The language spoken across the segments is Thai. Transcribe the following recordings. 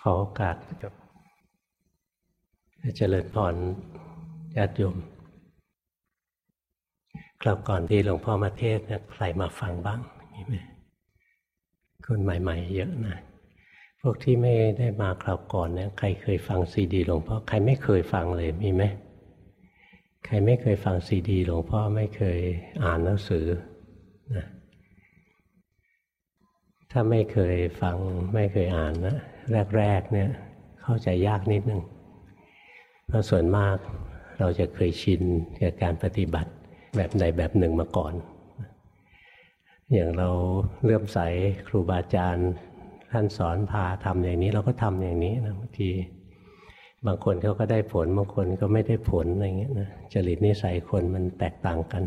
ขอโอกาสกับเจริญพรญาติโยมคราวก่อนที่หลวงพ่อมาเทศนี่ยใครมาฟังบ้างมีไหมคนใหม่ ๆ เยอะนะพวกที่ไม่ได้มาคราวก่อนเนี่ยใครเคยฟังซีดีหลวงพ่อใครไม่เคยฟังเลยมีไหมใครไม่เคยฟังซีดีหลวงพ่อไม่เคยอ่านหนังสือนะ ถ้าไม่เคยฟังไม่เคยอ่านนะแรกๆเนี่ยเข้าใจยากนิดนึงเพราะส่วนมากเราจะเคยชินกับการปฏิบัติแบบใดแบบหนึ่งมาก่อน อย่างเราเลื่อมใสครูบาอาจารย์ท่านสอนพาทำอย่างนี้เราก็ทำอย่างนี้นะบางทีบางคนเขาก็ได้ผลบางคนก็ไม่ได้ผลอะไรเงี้ยนะจริตนิสัยคนมันแตกต่างกัน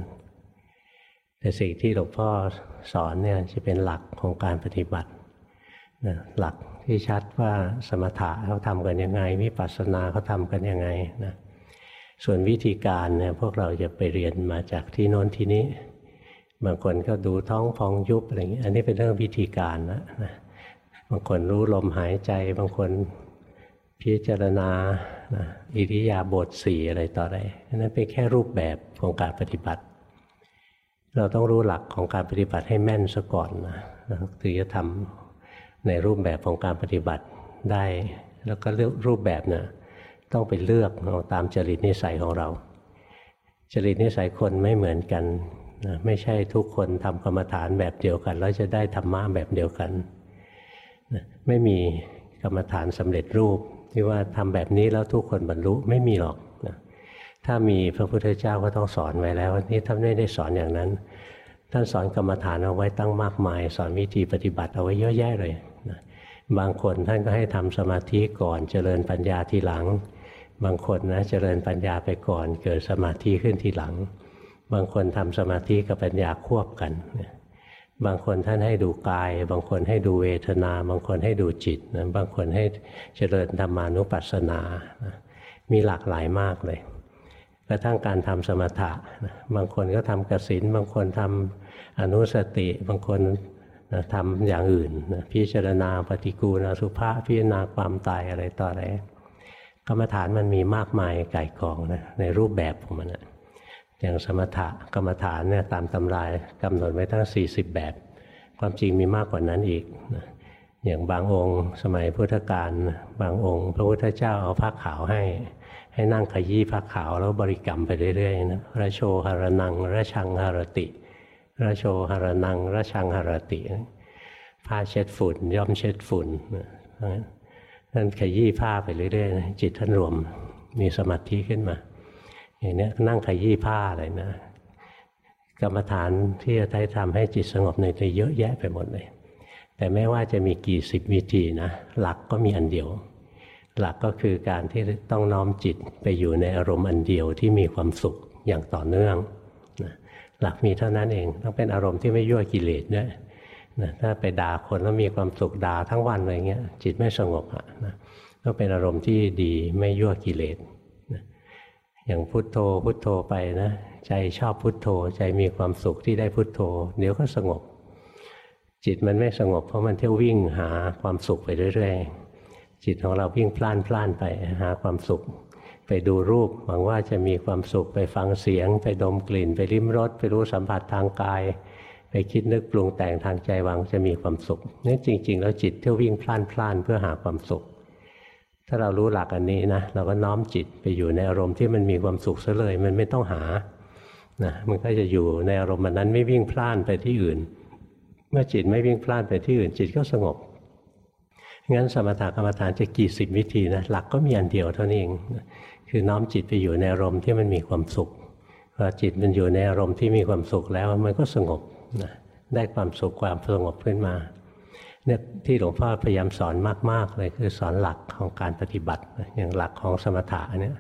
แต่สิ่งที่หลวงพ่อสอนเนี่ยจะเป็นหลักของการปฏิบัตินะหลักที่ชัดว่าสมถะเขาทำกันยังไงวิปัสสนาเขาทำกันยังไงนะส่วนวิธีการเนี่ยพวกเราจะไปเรียนมาจากที่โน้นที่นี้บางคนก็ดูท้องพองยุบอะไรอย่างนี้อันนี้เป็นเรื่องวิธีการนะนะบางคนรู้ลมหายใจ บางคนพิจารณานะอิริยาบถสี่อะไรต่ออะไรนั้นเป็นแค่รูปแบบของการปฏิบัติ เราต้องรู้หลักของการปฏิบัติให้แม่นซะก่อนนะถึงจะทำในรูปแบบของการปฏิบัติได้ แล้วก็เลือกรูปแบบนะ่ะต้องไปเลือกเอาตามจริตนิสัยของเรา จริตนิสัยคนไม่เหมือนกันนะไม่ใช่ทุกคนทำกรรมฐานแบบเดียวกัน แล้วจะได้ธรรมะแบบเดียวกันนะไม่มีกรรมฐานสำเร็จรูปที่ว่าทำแบบนี้แล้วทุกคนบรรลุไม่มีหรอกนะ ถ้ามีพระพุทธเจ้าก็ต้องสอนไว้แล้วนี่ท่านไม่ได้สอนอย่างนั้น ท่านสอนกรรมฐานเอาไว้ตั้งมากมาย สอนวิธีปฏิบัติเอาไว้เยอะแยะเลยนะบางคนท่านก็ให้ทำสมาธิก่อนเจริญปัญญาทีหลัง บางคนนะเจริญปัญญาไปก่อน เกิดสมาธิขึ้นทีหลัง บางคนทำสมาธิกับปัญญาควบกันบางคนท่านให้ดูกาย บางคนให้ดูเวทนา บางคนให้ดูจิตนะบางคนให้เจริญธรรมานุปัสสนานะมีหลากหลายมากเลย กระทั่งการทำสมถะ บางคนก็ทำกสินบางคนทำอนุสติ บางคนนะทำอย่างอื่น พิจารณาปฏิกูลสุภาพพิจารณาความตายอะไรต่ออะไรกรรมฐานมันมีมากมายไก่กองนะในรูปแบบของมันนะอย่างสมถะกรรมฐานเนี่ยตามตำรายกำหนดไว้ทั้ง 40 แบบ ความจริงมีมากกว่านั้นอีกนะอย่างบางองค์ สมัยพุทธกาลบางองค์ พระพุทธเจ้าเอาผ้าขาวให้ ให้นั่งขยี้ผ้าขาวแล้วบริกรรมไปเรื่อยๆนะระโชหารนังระชังหารติระโชหารนังระชังหารติผ้าเช็ดฝุ่น ย่อมเช็ดฝุ่นนะท่านขยี้ผ้าไปเรื่อยๆจิตท่านรวมมีสมาธิขึ้นมา อย่างนี้นั่งขยี้ผ้าอะไรนะ กรรมฐานที่จะใช้ทำให้จิตสงบในใจเยอะแยะไปหมดเลย แต่ไม่ว่าจะมีกี่สิบวิธีนะ หลักก็มีอันเดียว หลักก็คือการที่ต้องน้อมจิตไปอยู่ในอารมณ์อันเดียวที่มีความสุขอย่างต่อเนื่องนะหลักมีเท่านั้นเองต้องเป็นอารมณ์ที่ไม่ยั่วกิเลสด้วยนะถ้าไปด่าคนแล้วมีความสุขด่าทั้งวันอะไรเงี้ยจิตไม่สงบอะนะก็เป็นอารมณ์ที่ดีไม่ยั่วกิเลสนะอย่างพุทโธพุทโธไปนะใจชอบพุทโธใจมีความสุขที่ได้พุทโธ เดี๋ยวก็สงบ จิตมันไม่สงบเพราะมันเที่ยววิ่งหาความสุขไปเรื่อยๆ จิตของเราวิ่งพล่านพล่านไปหาความสุข ไปดูรูปหวังว่าจะมีความสุขไปฟังเสียง ไปดมกลิ่น ไปริมรสไปรู้สัมผัสทางกาย ไปคิดนึกปรุงแต่งทางใจหวังจะมีความสุขนี่จริง ๆ แล้วจิตเที่ยววิ่งพล่านพล่านเพื่อหาความสุข ถ้าเรารู้หลักอันนี้นะเราก็น้อมจิตไปอยู่ในอารมณ์ที่มันมีความสุขซะเลย มันไม่ต้องหานะมันก็จะอยู่ในอารมณ์นั้นไม่วิ่งพล่านไปที่อื่น เมื่อจิตไม่วิ่งพล่านไปที่อื่น จิตก็สงบ งั้นสมถกรรมฐานจะกี่สิบวิธีนะหลักก็มีอันเดียวเท่านี้นเอง คือน้อมจิตไปอยู่ในอารมณ์ที่มันมีความสุขพอจิตมันอยู่ในอารมณ์ที่มีความสุขแล้วมันก็สงบนะได้ความสุขความสงบขึ้นมาเนี่ยที่หลวงพ่อพยายามสอนมากๆเลยคือสอนหลักของการปฏิบัติอย่างหลักของสมถะเนี่ย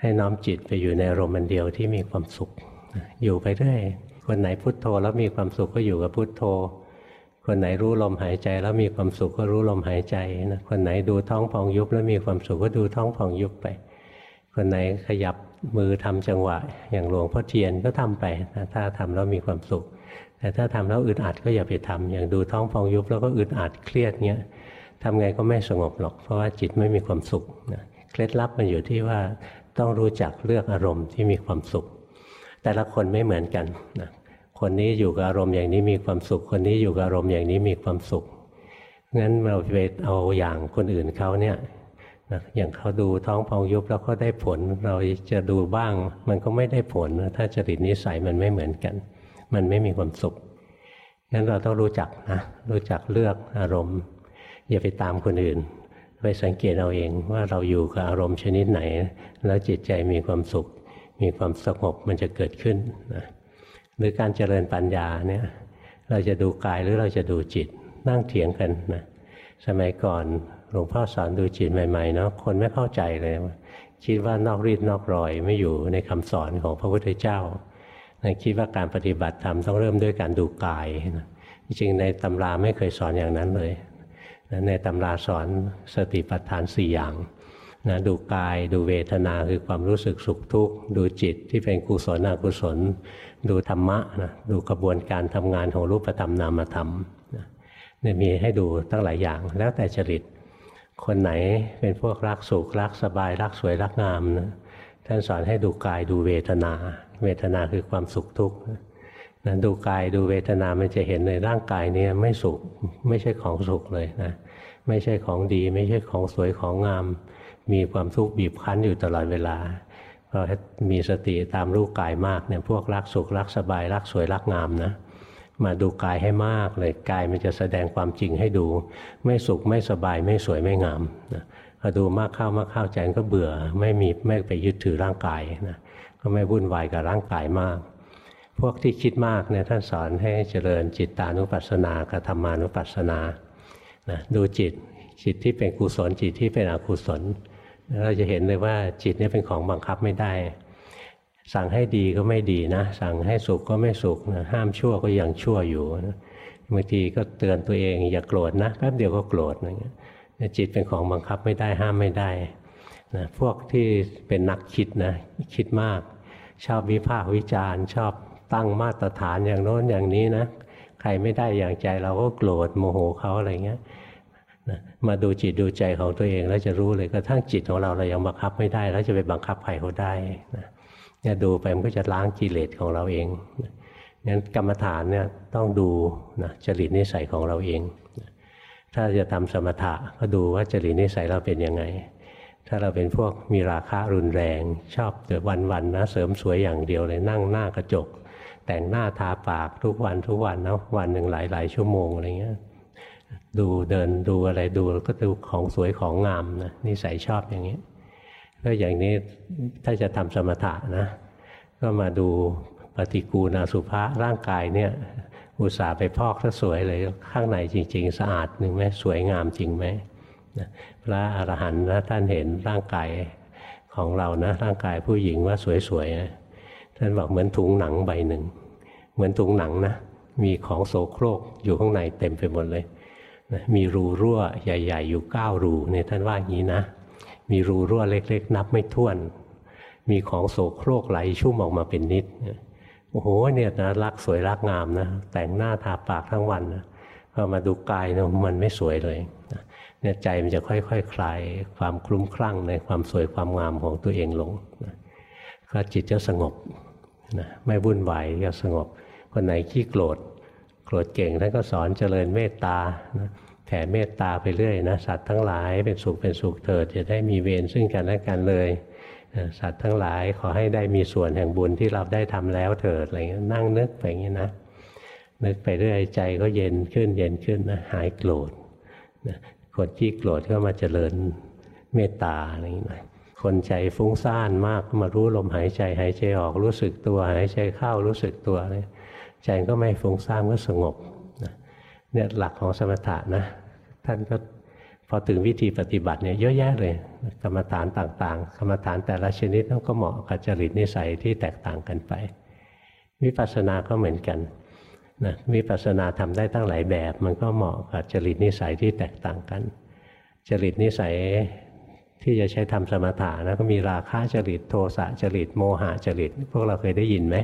ให้น้อมจิตไปอยู่ในอารมณ์อันเดียวที่มีความสุข อยู่ไปเรื่อยคนไหนพุโทโธแล้วมีความสุขก็อยู่กับพุโทโธ คนไหนรู้ลมหายใจแล้วมีความสุขก็รู้ลมหายใจนะคนไหนดูท้องพองยุบแล้วมีความสุขก็ดูท้องพองยุบไป คนไหนขยับมือทำจังหวะ อย่างหลวงพ่อเทียนก็ทำไปนะถ้าทำแล้วมีความสุข แต่ถ้าทำแล้วอึดอัดก็อย่าไปทำอย่างดูท้องฟองยุบแล้วก็อึดอัดเครียดเงี้ยทำไงก็ไม่สงบหรอก เพราะว่าจิตไม่มีความสุขนะเคล็ดลับมันอยู่ที่ว่าต้องรู้จักเลือกอารมณ์ที่มีความสุข แต่ละคนไม่เหมือนกันนะ คนนี้อยู่กับอารมณ์อย่างนี้มีความสุข คนนี้อยู่กับอารมณ์อย่างนี้มีความสุขงั้นเราไปเอาอย่างคนอื่นเขาเนี่ยนะอย่างเขาดูท้องพองยุบแล้วก็ได้ผล เราจะดูบ้าง มันก็ไม่ได้ผล ถ้าจริตนิสัยมันไม่เหมือนกัน มันไม่มีความสุขงั้นเราต้องรู้จักนะรู้จักเลือกอารมณ์ อย่าไปตามคนอื่นไปสังเกตเอาเองว่าเราอยู่กับอารมณ์ชนิดไหน แล้วจิตใจมีความสุข มีความสงบมันจะเกิดขึ้นนะ หรือการเจริญปัญญาเนี่ยเราจะดูกายหรือเราจะดูจิตนั่งเถียงกันนะสมัยก่อนหลวงพ่อสอนดูจิตใหม่ๆเนาะคนไม่เข้าใจเลย คิดว่านอกรีดนอกรอยไม่อยู่ในคำสอนของพระพุทธเจ้านะคิดว่าการปฏิบัติธรรมต้องเริ่มด้วยการดูกายนะจริงในตำราไม่เคยสอนอย่างนั้นเลยนะในตำราสอนสติปัฏฐานสี่อย่าง นะดูกายดูเวทนาคือความรู้สึกสุขทุกข์ดูจิตที่เป็นกุศลอกุศล ดูธรรมะนะดูกระบวนการทำงานของรูปธรรมนามธรรมนะเนี่ยมีให้ดูตั้งหลายอย่างแล้วแต่จริต คนไหนเป็นพวกรักสุขรักสบายรักสวยรักงามนะท่านสอนให้ดูกายดูเวทนา เวทนาคือความสุขทุกข์นะดูกายดูเวทนามันจะเห็นในร่างกายนี้ไม่สุขไม่ใช่ของสุขเลยนะไม่ใช่ของดี ไม่ใช่ของสวยของงาม มีความทุกข์บีบคั้นอยู่ตลอดเวลาพอมีสติตามรู้กายมากเนี่ยพวกรักสุขรักสบายรักสวยรักงามนะมาดูกายให้มากเลยกายมันจะแสดงความจริงให้ดู ไม่สุขไม่สบายไม่สวยไม่งามนะพอดูมากเข้ามากเข้าใจก็เบื่อไม่มีไม่ไปยึดถือร่างกายนะก็ไม่วุ่นวายกับร่างกายมาก พวกที่คิดมากเนี่ยท่านสอนให้เจริญจิตตานุปัสสนากับธรรมานุปัสสนานะดูจิตจิตที่เป็นกุศลจิตที่เป็นอกุศล เราจะเห็นเลยว่าจิตนี่เป็นของบังคับไม่ได้ สั่งให้ดีก็ไม่ดีนะ สั่งให้สุขก็ไม่สุขนะห้ามชั่วก็ยังชั่วอยู่นะบางทีก็เตือนตัวเองอย่าโกรธนะแป๊บเดียวก็โกรธอะไรเงี้ยจิตเป็นของบังคับไม่ได้ห้ามไม่ได้นะพวกที่เป็นนักคิดนะคิดมาก ชอบวิพากษ์วิจารณ์ ชอบตั้งมาตรฐานอย่างโน้นอย่างนี้นะใครไม่ได้อย่างใจเราก็โกรธโมโหเขาอะไรเงี้ย นะมาดูจิตดูใจของตัวเองแล้วจะรู้เลยกระทั่งจิตของเราเรายังบังคับไม่ได้ แล้วจะไปบังคับใครเขาได้นะเนี่ยดูไปมันก็จะล้างกิเลสของเราเองงั้นกรรมฐานเนี่ยต้องดูนะจริตนิสัยของเราเอง ถ้าจะทำสมถะก็ดูว่าจริตนิสัยเราเป็นยังไง ถ้าเราเป็นพวกมีราคะรุนแรงชอบแต่วันๆนะเสริมสวยอย่างเดียวเลยนั่งหน้ากระจก แต่งหน้าทาปากทุกวันทุกวันนะวันหนึ่งหลายๆชั่วโมงอะไรเงี้ย ดูเดินดูอะไรดูก็ดูของสวยของงามนะนิสัยชอบอย่างนี้ก็อย่างนี้ถ้าจะทำสมถะนะ ก็มาดูปฏิกูณาสุภาร่างกายเนี่ย อุตส่าห์ไปพอกถ้าสวยเลยข้างในจริง ๆ สะอาดหนึ่งไหมสวยงามจริงไหมพระอรหันต์นะท่านเห็นร่างกายของเรานะ ร่างกายผู้หญิงว่าสวยๆนะท่านบอกเหมือนถุงหนังใบหนึ่ง เหมือนถุงหนังนะมีของโสโครกอยู่ข้างในเต็มไปหมดเลย นะมีรูรั่วใหญ่ ๆ อยู่เก้ารูเนี่ยท่านว่าอย่างนี้นะ มีรูรั่วเล็ก ๆ นับไม่ถ้วน มีของโสโครกไหลชุ่มออกมาเป็นนิดโอ้โหเนี่ยนะรักสวยรักงามนะแต่งหน้าทาปากทั้งวันนะพอมาดูกายนะมันไม่สวยเลยเนี่ยใจมันจะค่อยๆคคลายความคลุ้มคลั่งในความสวยความงามของตัวเองลงนะก็จิตจะสงบนะไม่วุ่นวายจะสงบคนไหนขี้โกรธ โกรธเก่งท่านก็สอนเจริญเมตตานะแผ่เมตตาไปเรื่อยนะสัตว์ทั้งหลายเป็นสุขเป็นสุขเถิดจะได้มีเวรซึ่งกันและกันเลยสัตว์ทั้งหลายขอให้ได้มีส่วนแห่งบุญที่เราได้ทำแล้วเถิดอะไรเงี้ยนั่งนึกไปอย่างนี้นะนึกไปเรื่อยใจก็เย็นขึ้นเย็นขึ้นนะหายโกรธนะคนที่โกรธก็มาเจริญเมตตาอะไรอย่างนี้ยคนใจฟุ้งซ่านมากก็มารู้ลมหายใจหายใจออกรู้สึกตัวหายใจเข้ารู้สึกตัวเลย ใจก็ไม่ฟุ้งซ่านก็สงบเนี่ยหลักของสมถะนะท่านก็พอถึงวิธีปฏิบัติเนี่ยเยอะแยะเลย กรรมฐานต่างๆ กรรมฐานแต่ละชนิดก็เหมาะกับจริตนิสัยที่แตกต่างกันไปวิปัสสนาก็เหมือนกันนะวิปัสสนาทำได้ตั้งหลายแบบ มันก็เหมาะกับจริตนิสัยที่แตกต่างกัน จริตนิสัยที่จะใช้ทำสมถะนะก็มีราคะจริตโทสะจริตโมหะจริต พวกเราเคยได้ยินไหม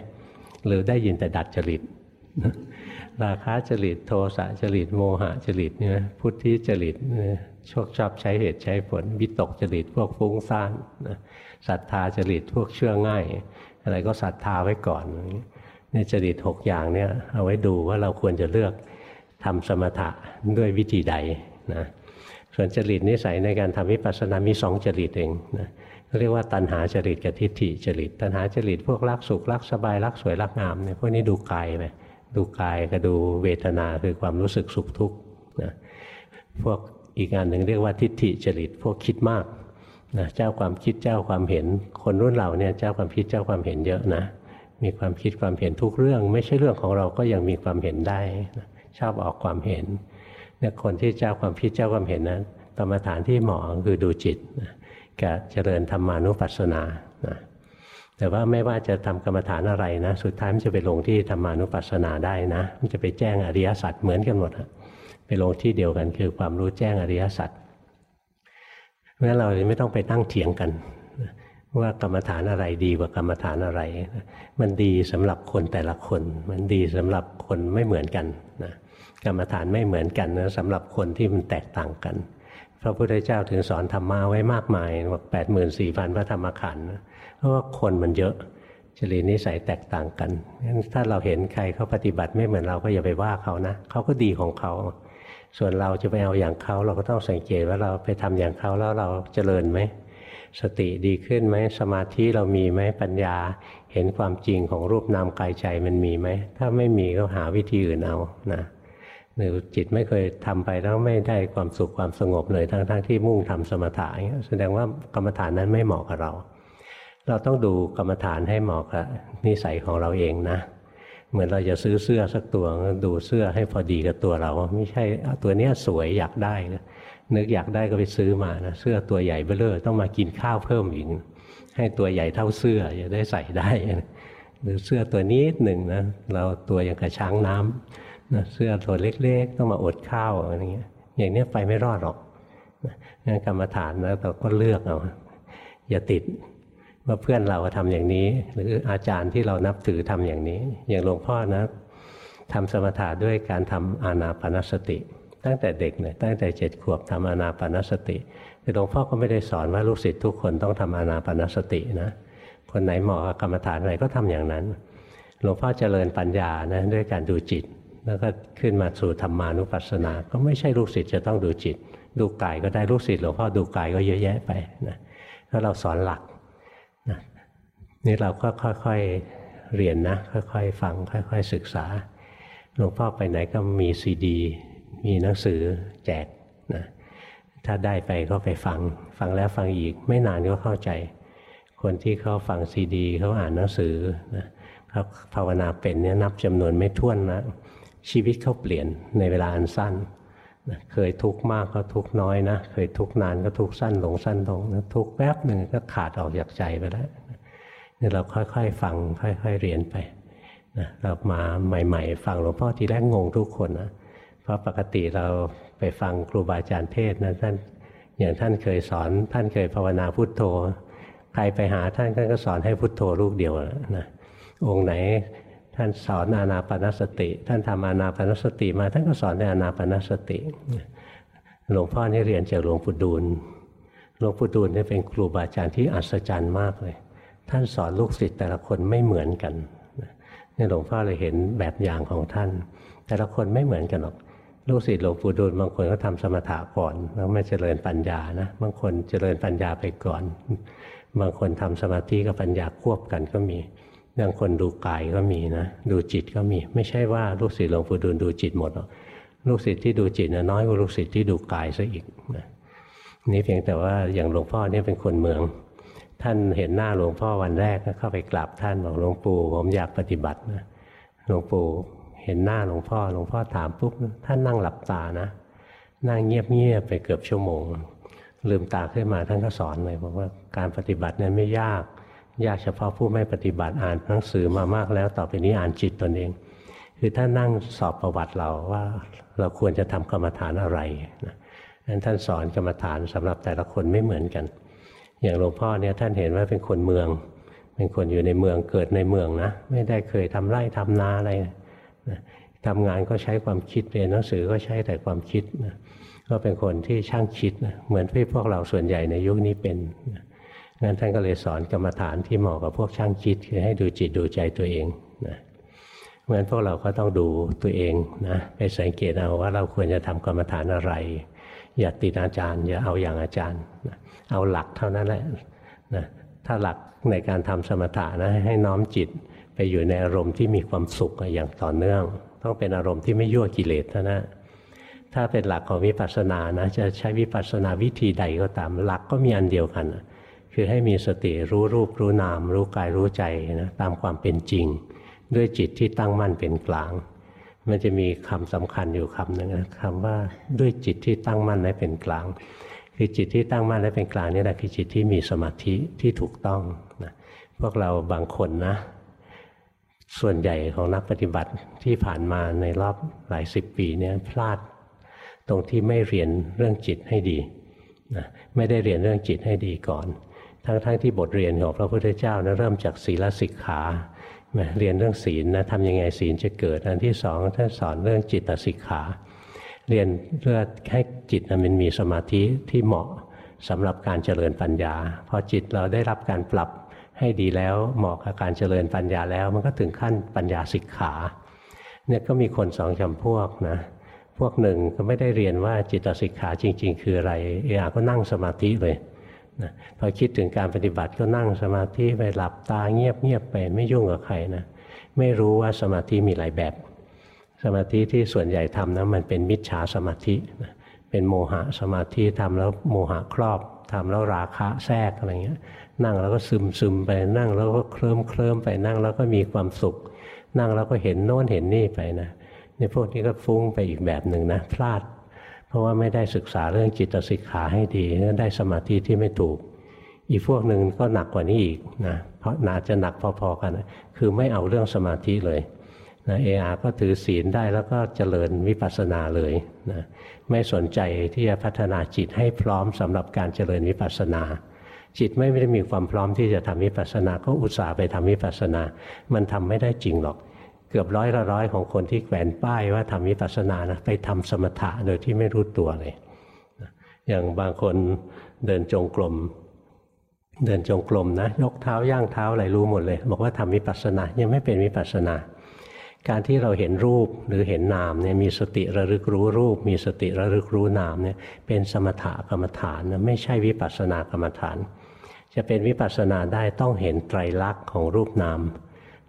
หรือได้ยินแต่ดัดจริตราคะจริตโทสะจริตโมหะจริตเนี่ยพุทธิจริตชอบชอบใช้เหตุใช้ผลวิตกจริตพวกฟุ้งซ่านศรัทธาจริตพวกเชื่อง่าย อะไรก็ศรัทธาไว้ก่อนนี่จริตหกอย่างเนี่ยเอาไว้ดูว่าเราควรจะเลือกทำสมถะด้วยวิธีใดนะส่วนจริตนิสัยในการทำวิปัสสนามีสองจริตเองนะ เรียกว่าตัณหาจริตกับทิฏฐิจริต ตัณหาจริตพวกรักสุขรักสบายรักสวยรักงามเนี่ยพวกนี้ดูกายไปดูกายกับดูเวทนาคือความรู้สึกสุขทุกข์นะพวกอีกงานหนึ่งเรียกว่าทิฏฐิจริต พวกคิดมากนะเจ้าความคิดเจ้าความเห็น คนรุ่นเราเนี่ยเจ้าความคิดเจ้าความเห็นเยอะนะมีความคิดความเห็นทุกเรื่อง ไม่ใช่เรื่องของเราก็ยังมีความเห็นได้นะชอบออกความเห็นเนี่ยคนที่เจ้าความคิดเจ้าความเห็นนะั้นกรรมฐานที่เหมาะคือดูจิตนะ กับเจริญธรรมานุปัสสนานะแต่ว่าไม่ว่าจะทำกรรมฐานอะไรนะ สุดท้ายมันจะไปลงที่ธรรมานุปัสสนาได้นะ มันจะไปแจ้งอริยสัจเหมือนกันหมดไปลงที่เดียวกันคือความรู้แจ้งอริยสัจเพราะฉะนั้นเราไม่ต้องไปตั้งเถียงกันว่ากรรมฐานอะไรดีกว่ากรรมฐานอะไร มันดีสำหรับคนแต่ละคน มันดีสำหรับคนไม่เหมือนกันนะกรรมฐานไม่เหมือนกันนะสำหรับคนที่มันแตกต่างกัน พระพุทธเจ้าถึงสอนธรรมะไว้มากมายบอกแปดหมื่นสี่พันพระธรรมขันธ์เพราะว่าคนมันเยอะจริตนิสัยแตกต่างกันงั้นถ้าเราเห็นใครเขาปฏิบัติไม่เหมือนเราก็อย่าไปว่าเขานะเขาก็ดีของเขา ส่วนเราจะไปเอาอย่างเขาเราก็ต้องสังเกตว่าเราไปทำอย่างเขาแล้วเราเจริญไหมสติดีขึ้นไหมสมาธิเรามีไหมปัญญา เห็นความจริงของรูปนามกายใจมันมีไหมถ้าไม่มีก็หาวิธีอื่นเอานะ หรือจิตไม่เคยทำไปแล้วไม่ได้ความสุขความสงบเลยทั้งๆทที่มุ่งทำสมถะอย่างเงี้ยแสดงว่ากรรมฐานนั้นไม่เหมาะกับเรา เราต้องดูกรรมฐานให้เหมาะกับนิสัยของเราเองนะ เหมือนเราจะซื้อเสื้อสักตัวดูเสื้อให้พอดีกับตัวเรา ไม่ใช่ตัวนี้สวยอยากได้นึกอยากได้ก็ไปซื้อมานะเสื้อตัวใหญ่เบ้อเลอต้องมากินข้าวเพิ่มอีกให้ตัวใหญ่เท่าเสื้อจะได้ใส่ได้ หรือเสื้อตัวนี้หนึ่งนะเราตัวอย่างกระช้างน้ำ นะเสื้อตัวเล็ก ๆ ต้องมาอดข้าวอะไรเงี้ย อย่างนี้ไปไม่รอดหรอกงั้นกรรมฐานแล้วเราก็เลือกเอาอย่าติดว่าเพื่อนเราทำอย่างนี้ หรืออาจารย์ที่เรานับถือทำอย่างนี้ อย่างหลวงพ่อนะทำสมถะด้วยการทำอานาปนสติ ตั้งแต่เด็กเลยตั้งแต่เจ็ดขวบทำอานาปนสติแต่หลวงพ่อก็ไม่ได้สอนว่าลูกศิษย์ทุกคนต้องทำอานาปนสตินะคนไหนเหมาะกับกรรมฐานอะไรก็ทำอย่างนั้น หลวงพ่อเจริญปัญญานะด้วยการดูจิต แล้วก็ขึ้นมาสู่ธรรมานุปัสสนา ก็ไม่ใช่ลูกศิษย์จะต้องดูจิต ดูกายก็ได้ลูกศิษย์หลวงพ่อดูกายก็เยอะแยะไปนะถ้าเราสอนหลักนะนี่เราก็ค่อยๆเรียนนะ ค่อยๆฟัง ค่อย ๆ ศึกษาหลวงพ่อไปไหนก็มีซีดี มีหนังสือแจกนะถ้าได้ไปก็ไปฟัง ฟังแล้วฟังอีกไม่นานก็เข้าใจ คนที่เขาฟังซีดีเขาอ่านหนังสือนะเขาภาวนาเป็นเนี่ยนับจำนวนไม่ท้วนนะ ชีวิตเขาเปลี่ยนในเวลาอันสั้นเคยทุกข์มากก็ทุกข์น้อยนะ เคยทุกข์นานก็ทุกข์สั้นลงสั้นลงนะทุกข์แป๊บหนึ่งก็ขาดออกจากใจไปแล้วนี่เราค่อยๆฟังค่อยๆเรียนไปนะเรามาใหม่ ๆ ฟังหลวงพ่อทีแรกงงทุกคนนะเพราะปกติเราไปฟังครูบาอาจารย์เทศนะท่านอย่างท่านเคยสอนท่านเคยภาวนาพุทโธ ใครไปหาท่านท่านก็สอนให้พุทโธลูกเดียวนะองค์ไหน ท่านสอนอานาปนสติ ท่านทำอานาปนสติมาท่านก็สอนในอานาปนสติ หลวงพ่อนี่เรียนจากหลวงปู่ดูลหลวงปู่ดูลนี่เป็นครูบาอาจารย์ที่อัศจรรย์มากเลย ท่านสอนลูกศิษย์แต่ละคนไม่เหมือนกันนี่หลวงพ่อเลยเห็นแบบอย่างของท่าน แต่ละคนไม่เหมือนกันหรอกลูกศิษย์หลวงปู่ดูลบางคนก็ทำสมถะก่อนแล้วไม่เจริญปัญญานะบางคนเจริญปัญญาไปก่อน บางคนทำสมาธิกับปัญญาควบกันก็มี บางคนดูกายก็มีนะดูจิตก็มี ไม่ใช่ว่าลูกศิษย์หลวงปู่ดูลดูจิตหมดหรอกลูกศิษย์ที่ดูจิตนะน้อยกว่าลูกศิษย์ที่ดูกายซะอีกนะนี่เพียงแต่ว่าอย่างหลวงพ่อเนี่ยเป็นคนเมือง ท่านเห็นหน้าหลวงพ่อวันแรกก็เข้าไปกราบท่านบอกหลวงปู่ผมอยากปฏิบัตินะหลวงปู่เห็นหน้าหลวงพ่อหลวงพ่อถามปุ๊บท่านนั่งหลับตานะ นั่งเงียบๆไปเกือบชั่วโมง ลืมตาขึ้นมาท่านก็สอนเลยบอกว่าการปฏิบัตินั้นไม่ยาก ยากเฉพาะผู้ไม่ปฏิบัติอ่านหนังสือมามากแล้วต่อไปนี้อ่านจิตตนเอง คือถ้านั่งสอบประวัติเราว่าเราควรจะทำกรรมฐานอะไรนะนั้นท่านสอนกรรมฐานสำหรับแต่ละคนไม่เหมือนกัน อย่างหลวงพ่อเนี่ยท่านเห็นว่าเป็นคนเมือง เป็นคนอยู่ในเมืองเกิดในเมืองนะ ไม่ได้เคยทำไร่ทำนาอะไรทำงานก็ใช้ความคิดเรียนหนังสือก็ใช้แต่ความคิดนะก็เป็นคนที่ช่างคิดนะเหมือนที่พวกเราส่วนใหญ่ในยุคนี้เป็น งั้นท่านก็เลยสอนกรรมฐานที่เหมาะกับพวกช่างคิดคือให้ดูจิตดูใจตัวเองนะเพราะฉะนั้นพวกเราก็ต้องดูตัวเองนะไปสังเกตเอาว่าเราควรจะทำกรรมฐานอะไร อย่าติดอาจารย์ อย่าเอาอย่างอาจารย์นะเอาหลักเท่านั้นแหละนะถ้าหลักในการทำสมถะนะให้น้อมจิตไปอยู่ในอารมณ์ที่มีความสุขอย่างต่อเนื่อง ต้องเป็นอารมณ์ที่ไม่ยั่วกิเลสเท่านั้นถ้าเป็นหลักของวิปัสสนานะจะใช้วิปัสสนาวิธีใดก็ตามหลักก็มีอันเดียวกัน คือให้มีสติรู้รูปรู้นาม รู้กายรู้ใจนะตามความเป็นจริง ด้วยจิตที่ตั้งมั่นเป็นกลาง มันจะมีคำสำคัญอยู่คำหนึ่งนะคำว่าด้วยจิตที่ตั้งมั่นและเป็นกลาง คือจิตที่ตั้งมั่นและเป็นกลางนี่แหละคือจิตที่มีสมาธิที่ถูกต้องนะพวกเราบางคนนะ ส่วนใหญ่ของนักปฏิบัติที่ผ่านมาในรอบหลายสิบปีเนี่ยพลาด ตรงที่ไม่เรียนเรื่องจิตให้ดีนะไม่ได้เรียนเรื่องจิตให้ดีก่อน ทั้งๆทที่บทเรียนของพระพุทธเจ้านะเริ่มจากศีลสิกขาเรียนเรื่องศีลนะทำยังไงศีลจะเกิด อันที่สองท่านสอนเรื่องจิตสิกขา เรียนเพื่อให้จิตมันมีสมาธิที่เหมาะสำหรับการเจริญปัญญา พอจิตเราได้รับการปรับให้ดีแล้วเหมาะกับการเจริญปัญญาแล้ว มันก็ถึงขั้นปัญญาสิกขาเนี่ยก็มีคนสองจำพวกนะพวกหนึ่งก็ไม่ได้เรียนว่าจิตสิกขาจริง ๆ คืออะไรเออาก็นั่งสมาธิเลย นะพอคิดถึงการปฏิบัติก็นั่งสมาธิไปหลับตาเงียบเงียบไปไม่ยุ่งกับใครนะไม่รู้ว่าสมาธิมีหลายแบบ สมาธิที่ส่วนใหญ่ทำนะมันเป็นมิจฉาสมาธินะเป็นโมหะสมาธิทำแล้วโมหะครอบทำแล้วราคะแทรกอะไรเงี้ยนั่งแล้วก็ซึมซึมไปนั่งแล้วก็เคลิ้มเคลิ้มไปนั่งแล้วก็มีความสุข นั่งแล้วก็เห็นโน้นเห็นนี่ไปนะในพวกนี้ก็ฟุ้งไปอีกแบบหนึ่งนะพลาด ราะว่าไม่ได้ศึกษาเรื่องจิตสิกขาให้ดีได้สมาธิที่ไม่ถูก อีกพวกหนึ่งก็หนักกว่านี้อีกนะเพราะนาจะหนักพอๆกัน คือไม่เอาเรื่องสมาธิเลยนะเออาก็ถือศีลได้แล้วก็เจริญวิปัสสนาเลยนะไม่สนใจที่จะพัฒนาจิตให้พร้อมสำหรับการเจริญวิปัสสนา จิตไม่ได้มีความพร้อมที่จะทำวิปัสสนา ก็อุตส่าห์ไปทำวิปัสสนา มันทำไม่ได้จริงหรอก กือบร้อยละร้อยของคนที่แขวนป้ายว่าทำวิปัสสนานะไปทำสมถะโดยที่ไม่รู้ตัวเลย อย่างบางคนเดินจงกรมเดินจงกรมนะยกเท้าย่างเท้าอะไรรู้หมดเลย บอกว่าทำวิปัสสนายังไม่เป็นวิปัสสนา การที่เราเห็นรูปหรือเห็นนามเนี่ยมีสติระลึกรู้รูป มีสติระลึกรู้นามเนี่ยเป็นสมถะกรรมฐานนะไม่ใช่วิปัสสนากรรมฐาน จะเป็นวิปัสสนาได้ต้องเห็นไตรลักษณ์ของรูปนาม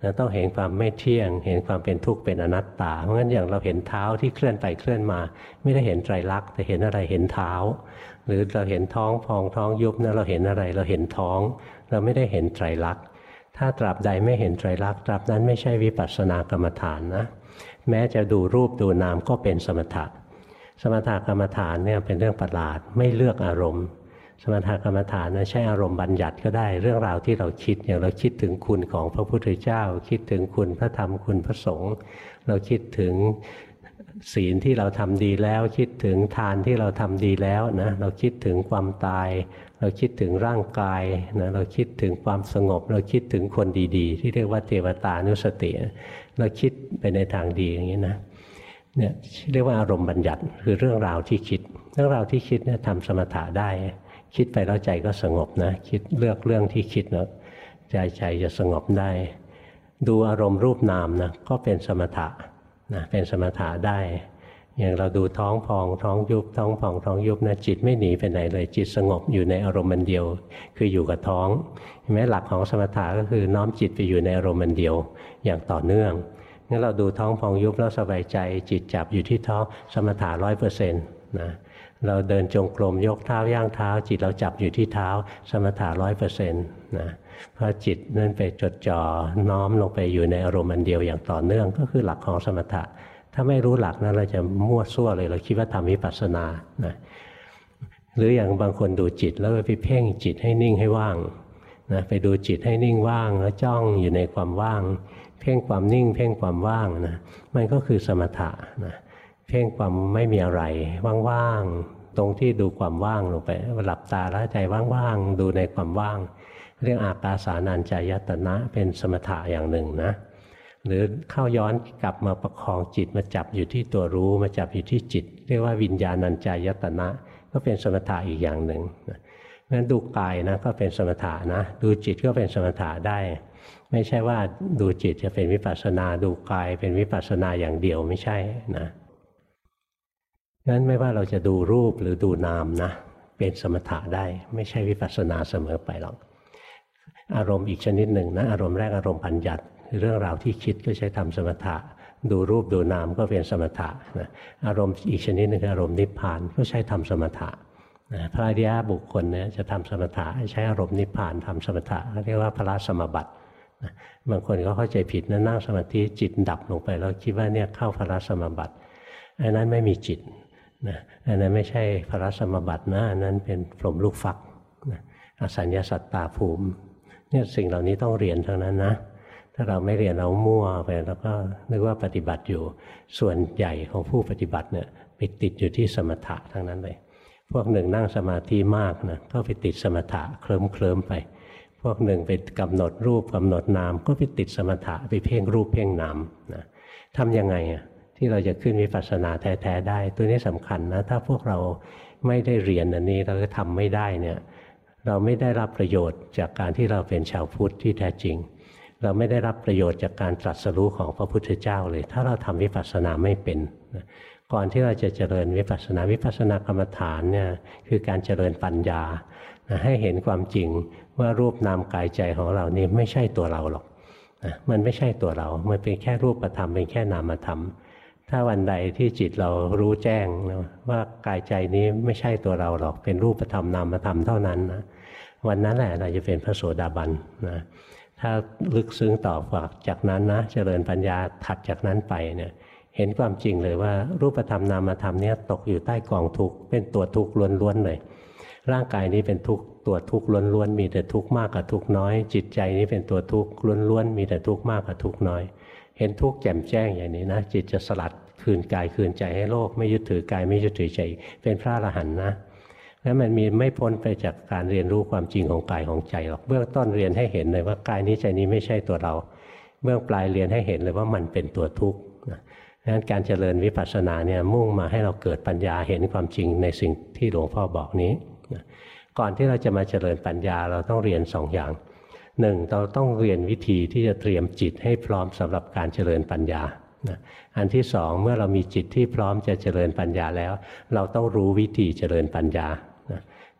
นะต้องเห็นความไม่เที่ยง เห็นความเป็นทุกข์เป็นอนัตตา เพราะงั้นอย่างเราเห็นเท้าที่เคลื่อนไปเคลื่อนมา ไม่ได้เห็นไตรลักษณ์แต่เห็นอะไรเห็นเท้า หรือเราเห็นท้องพองท้องยุบนะเราเห็นอะไรเราเห็นท้อง เราไม่ได้เห็นไตรลักษณ์ถ้าตราบใดไม่เห็นไตรลักษณ์ตราบนั้นไม่ใช่วิปัสสนากรรมฐานนะแม้จะดูรูปดูนามก็เป็นสมถะสมถะกรรมฐานเนี่ยเป็นเรื่องประหลาดไม่เลือกอารมณ์ สมถกรรมฐานนะใช้อารมณ์บัญญัติก็ได้เรื่องราวที่เราคิดอย่างเราคิดถึงคุณของพระพุทธเจ้า คิดถึงคุณพระธรรมคุณพระสงฆ์เราคิดถึงศีลที่เราทำดีแล้ว คิดถึงทานที่เราทำดีแล้วนะเราคิดถึงความตาย เราคิดถึงร่างกายนะเราคิดถึงความสงบ เราคิดถึงคนดีๆ ที่เรียกว่าเทวตานุสติ เราคิดไปในทางดีอย่างนี้นะเนี่ยเรียกว่าอารมณ์บัญญัติคือเรื่องราวที่คิด เรื่องราวที่คิดเนี่ยทำสมถะได้ คิดไปแล้วใจก็สงบนะ คิดเลือกเรื่องที่คิดแล้วใจใจจะสงบได้ ดูอารมณ์รูปนามนะก็เป็นสมถะนะเป็นสมถะได้ อย่างเราดูท้องพองท้องยุบท้องพองท้องยุบนะจิตไม่หนีไปไหนเลยจิตสงบอยู่ในอารมณ์มันเดียว คืออยู่กับท้องเห็นไหมหลักของสมถะก็คือน้อมจิตไปอยู่ในอารมณ์มันเดียวอย่างต่อเนื่องงั้นเราดูท้องพองยุบแล้วสบายใจ จิตจับอยู่ที่ท้องสมถะร้อยเปอร์เซ็นต์นะ เราเดินจงกรมยกเท้าย่างเท้า จิตเราจับอยู่ที่เท้าสมถะร้อยเปอร์เซ็นต์นะพอจิตนั่นไปจดจ่อน้อมลงไปอยู่ในอารมณ์อันเดียวอย่างต่อเนื่องก็คือหลักของสมถะ ถ้าไม่รู้หลักนั้นเราจะมั่วซั่วเลย เราคิดว่าทำวิปัสสนานะหรืออย่างบางคนดูจิตแล้วไปเพ่งจิตให้นิ่งให้ว่างนะไปดูจิตให้นิ่งว่างแล้วจ้องอยู่ในความว่าง เพ่งความนิ่ง เพ่งความว่างนะมันก็คือสมถะนะเพ่งความไม่มีอะไรว่างๆ ตรงที่ดูความว่างลงไปหลับตาแล้วใจว่างๆดูในความว่าง เรื่องอากาสานัญจายตนะเป็นสมถะอย่างหนึ่งนะ หรือเข้าย้อนกลับมาประคองจิตมาจับอยู่ที่ตัวรู้มาจับอยู่ที่จิต เรียกว่าวิญญาณัญจายตนะ ก็เป็นสมถะอีกอย่างหนึ่งเพราะฉะนั้นดูกายนะก็เป็นสมถะนะ ดูจิตก็เป็นสมถะได้ ไม่ใช่ว่าดูจิตจะเป็นวิปัสสนา ดูกายเป็นวิปัสสนาอย่างเดียวไม่ใช่นะ งั้นไม่ว่าเราจะดูรูปหรือดูนามนะ เป็นสมถะได้ ไม่ใช่วิปัสสนาเสมอไปหรอก อารมณ์อีกชนิดหนึ่งนะอารมณ์แรกอารมณ์ปัญญัติเรื่องราวที่คิดก็ใช้ทำสมถะ ดูรูปดูนามก็เป็นสมถะนะอารมณ์อีกชนิดหนึ่งอารมณ์นิพพานก็ใช้ทำสมถะนะพระอริยบุคคลเนี่ยจะทำสมถะใช้อารมณ์นิพพานทำสมถะเรียกว่าพระสมบัตินะบางคนก็เข้าใจผิดนะนั่งสมาธิจิตดับลงไปแล้วคิดว่าเนี่ยเข้าพระสมบัติอันนั้นไม่มีจิต นะอันนั้นไม่ใช่พระสมบัตินะอันนั้นเป็นพรมลูกฟักนะอสัญญาสัตตาภูมิเนี่ยสิ่งเหล่านี้ต้องเรียนทั้งนั้นนะ ถ้าเราไม่เรียนเรามั่วไปแล้วก็นึกว่าปฏิบัติอยู่ส่วนใหญ่ของผู้ปฏิบัติเนี่ยไปติดอยู่ที่สมถะทั้งนั้นเลยพวกหนึ่งนั่งสมาธิมากนะก็ไปติดสมถะเคลิ้มเคลิ้มไป พวกหนึ่งไปกำหนดรูปกำหนดนาม ก็ไปติดสมถะไปเพ่งรูปเพ่งนามนะทำยังไงอะ ที่เราจะขึ้นวิปัสสนาแท้ๆได้ ตัวนี้สำคัญนะ ถ้าพวกเราไม่ได้เรียนอันนี้เราก็ทำไม่ได้เนี่ยเราไม่ได้รับประโยชน์จากการที่เราเป็นชาวพุทธที่แท้จริง เราไม่ได้รับประโยชน์จากการตรัสรู้ของพระพุทธเจ้าเลย ถ้าเราทำวิปัสสนาไม่เป็นก่อนที่เราจะเจริญวิปัสสนาวิปัสสนากรรมฐานเนี่ยคือการเจริญปัญญาให้เห็นความจริงว่ารูปนามกายใจของเรานี่ไม่ใช่ตัวเราหรอกมันไม่ใช่ตัวเรา มันเป็นแค่รูปธรรมเป็นแค่นามธรรม ถ้าวันใดที่จิตเรารู้แจ้งว่ากายใจนี้ไม่ใช่ตัวเราหรอกเป็นรูปธรรมนามธรรมเท่านั้นนะวันนั้นแหละเราจะเป็นพระโสดาบันนะถ้าลึกซึ้งต่อฝากจากนั้นนะเจริญปัญญาถัดจากนั้นไปเนี่ยเห็นความจริงเลยว่ารูปธรรมนามธรรมเนี่ยตกอยู่ใต้กองทุกข์เป็นตัวทุกข์ล้วนๆเลยร่างกายนี้เป็นทุกข์ตัวทุกข์ล้วนๆมีแต่ทุกข์มากกับทุกข์น้อย จิตใจนี้เป็นตัวทุกข์ล้วนๆมีแต่ทุกข์มากกับทุกข์น้อย เห็นทุกข์แจ่มแจ้งอย่างนี้นะจิตจะสลัดคืนกายคืนใจให้โลก ไม่ยึดถือกายไม่ยึดถือใจ เป็นพระอรหันต์นะแล้วมันมีไม่พ้นไปจากการเรียนรู้ความจริงของกายของใจหรอกเบื้องต้นเรียนให้เห็นเลยว่ากายนี้ใจนี้ไม่ใช่ตัวเรา เบื้องปลายเรียนให้เห็นเลยว่ามันเป็นตัวทุกข์นะดังนั้นการเจริญวิปัสสนาเนี่ยมุ่งมาให้เราเกิดปัญญาเห็นความจริงในสิ่งที่หลวงพ่อบอกนี้ก่อนที่เราจะมาเจริญปัญญาเราต้องเรียนสองอย่าง หนึ่งเราต้องเรียนวิธีที่จะเตรียมจิตให้พร้อมสำหรับการเจริญปัญญาอันที่สองเมื่อเรามีจิตที่พร้อมจะเจริญปัญญาแล้ว เราต้องรู้วิธีเจริญปัญญา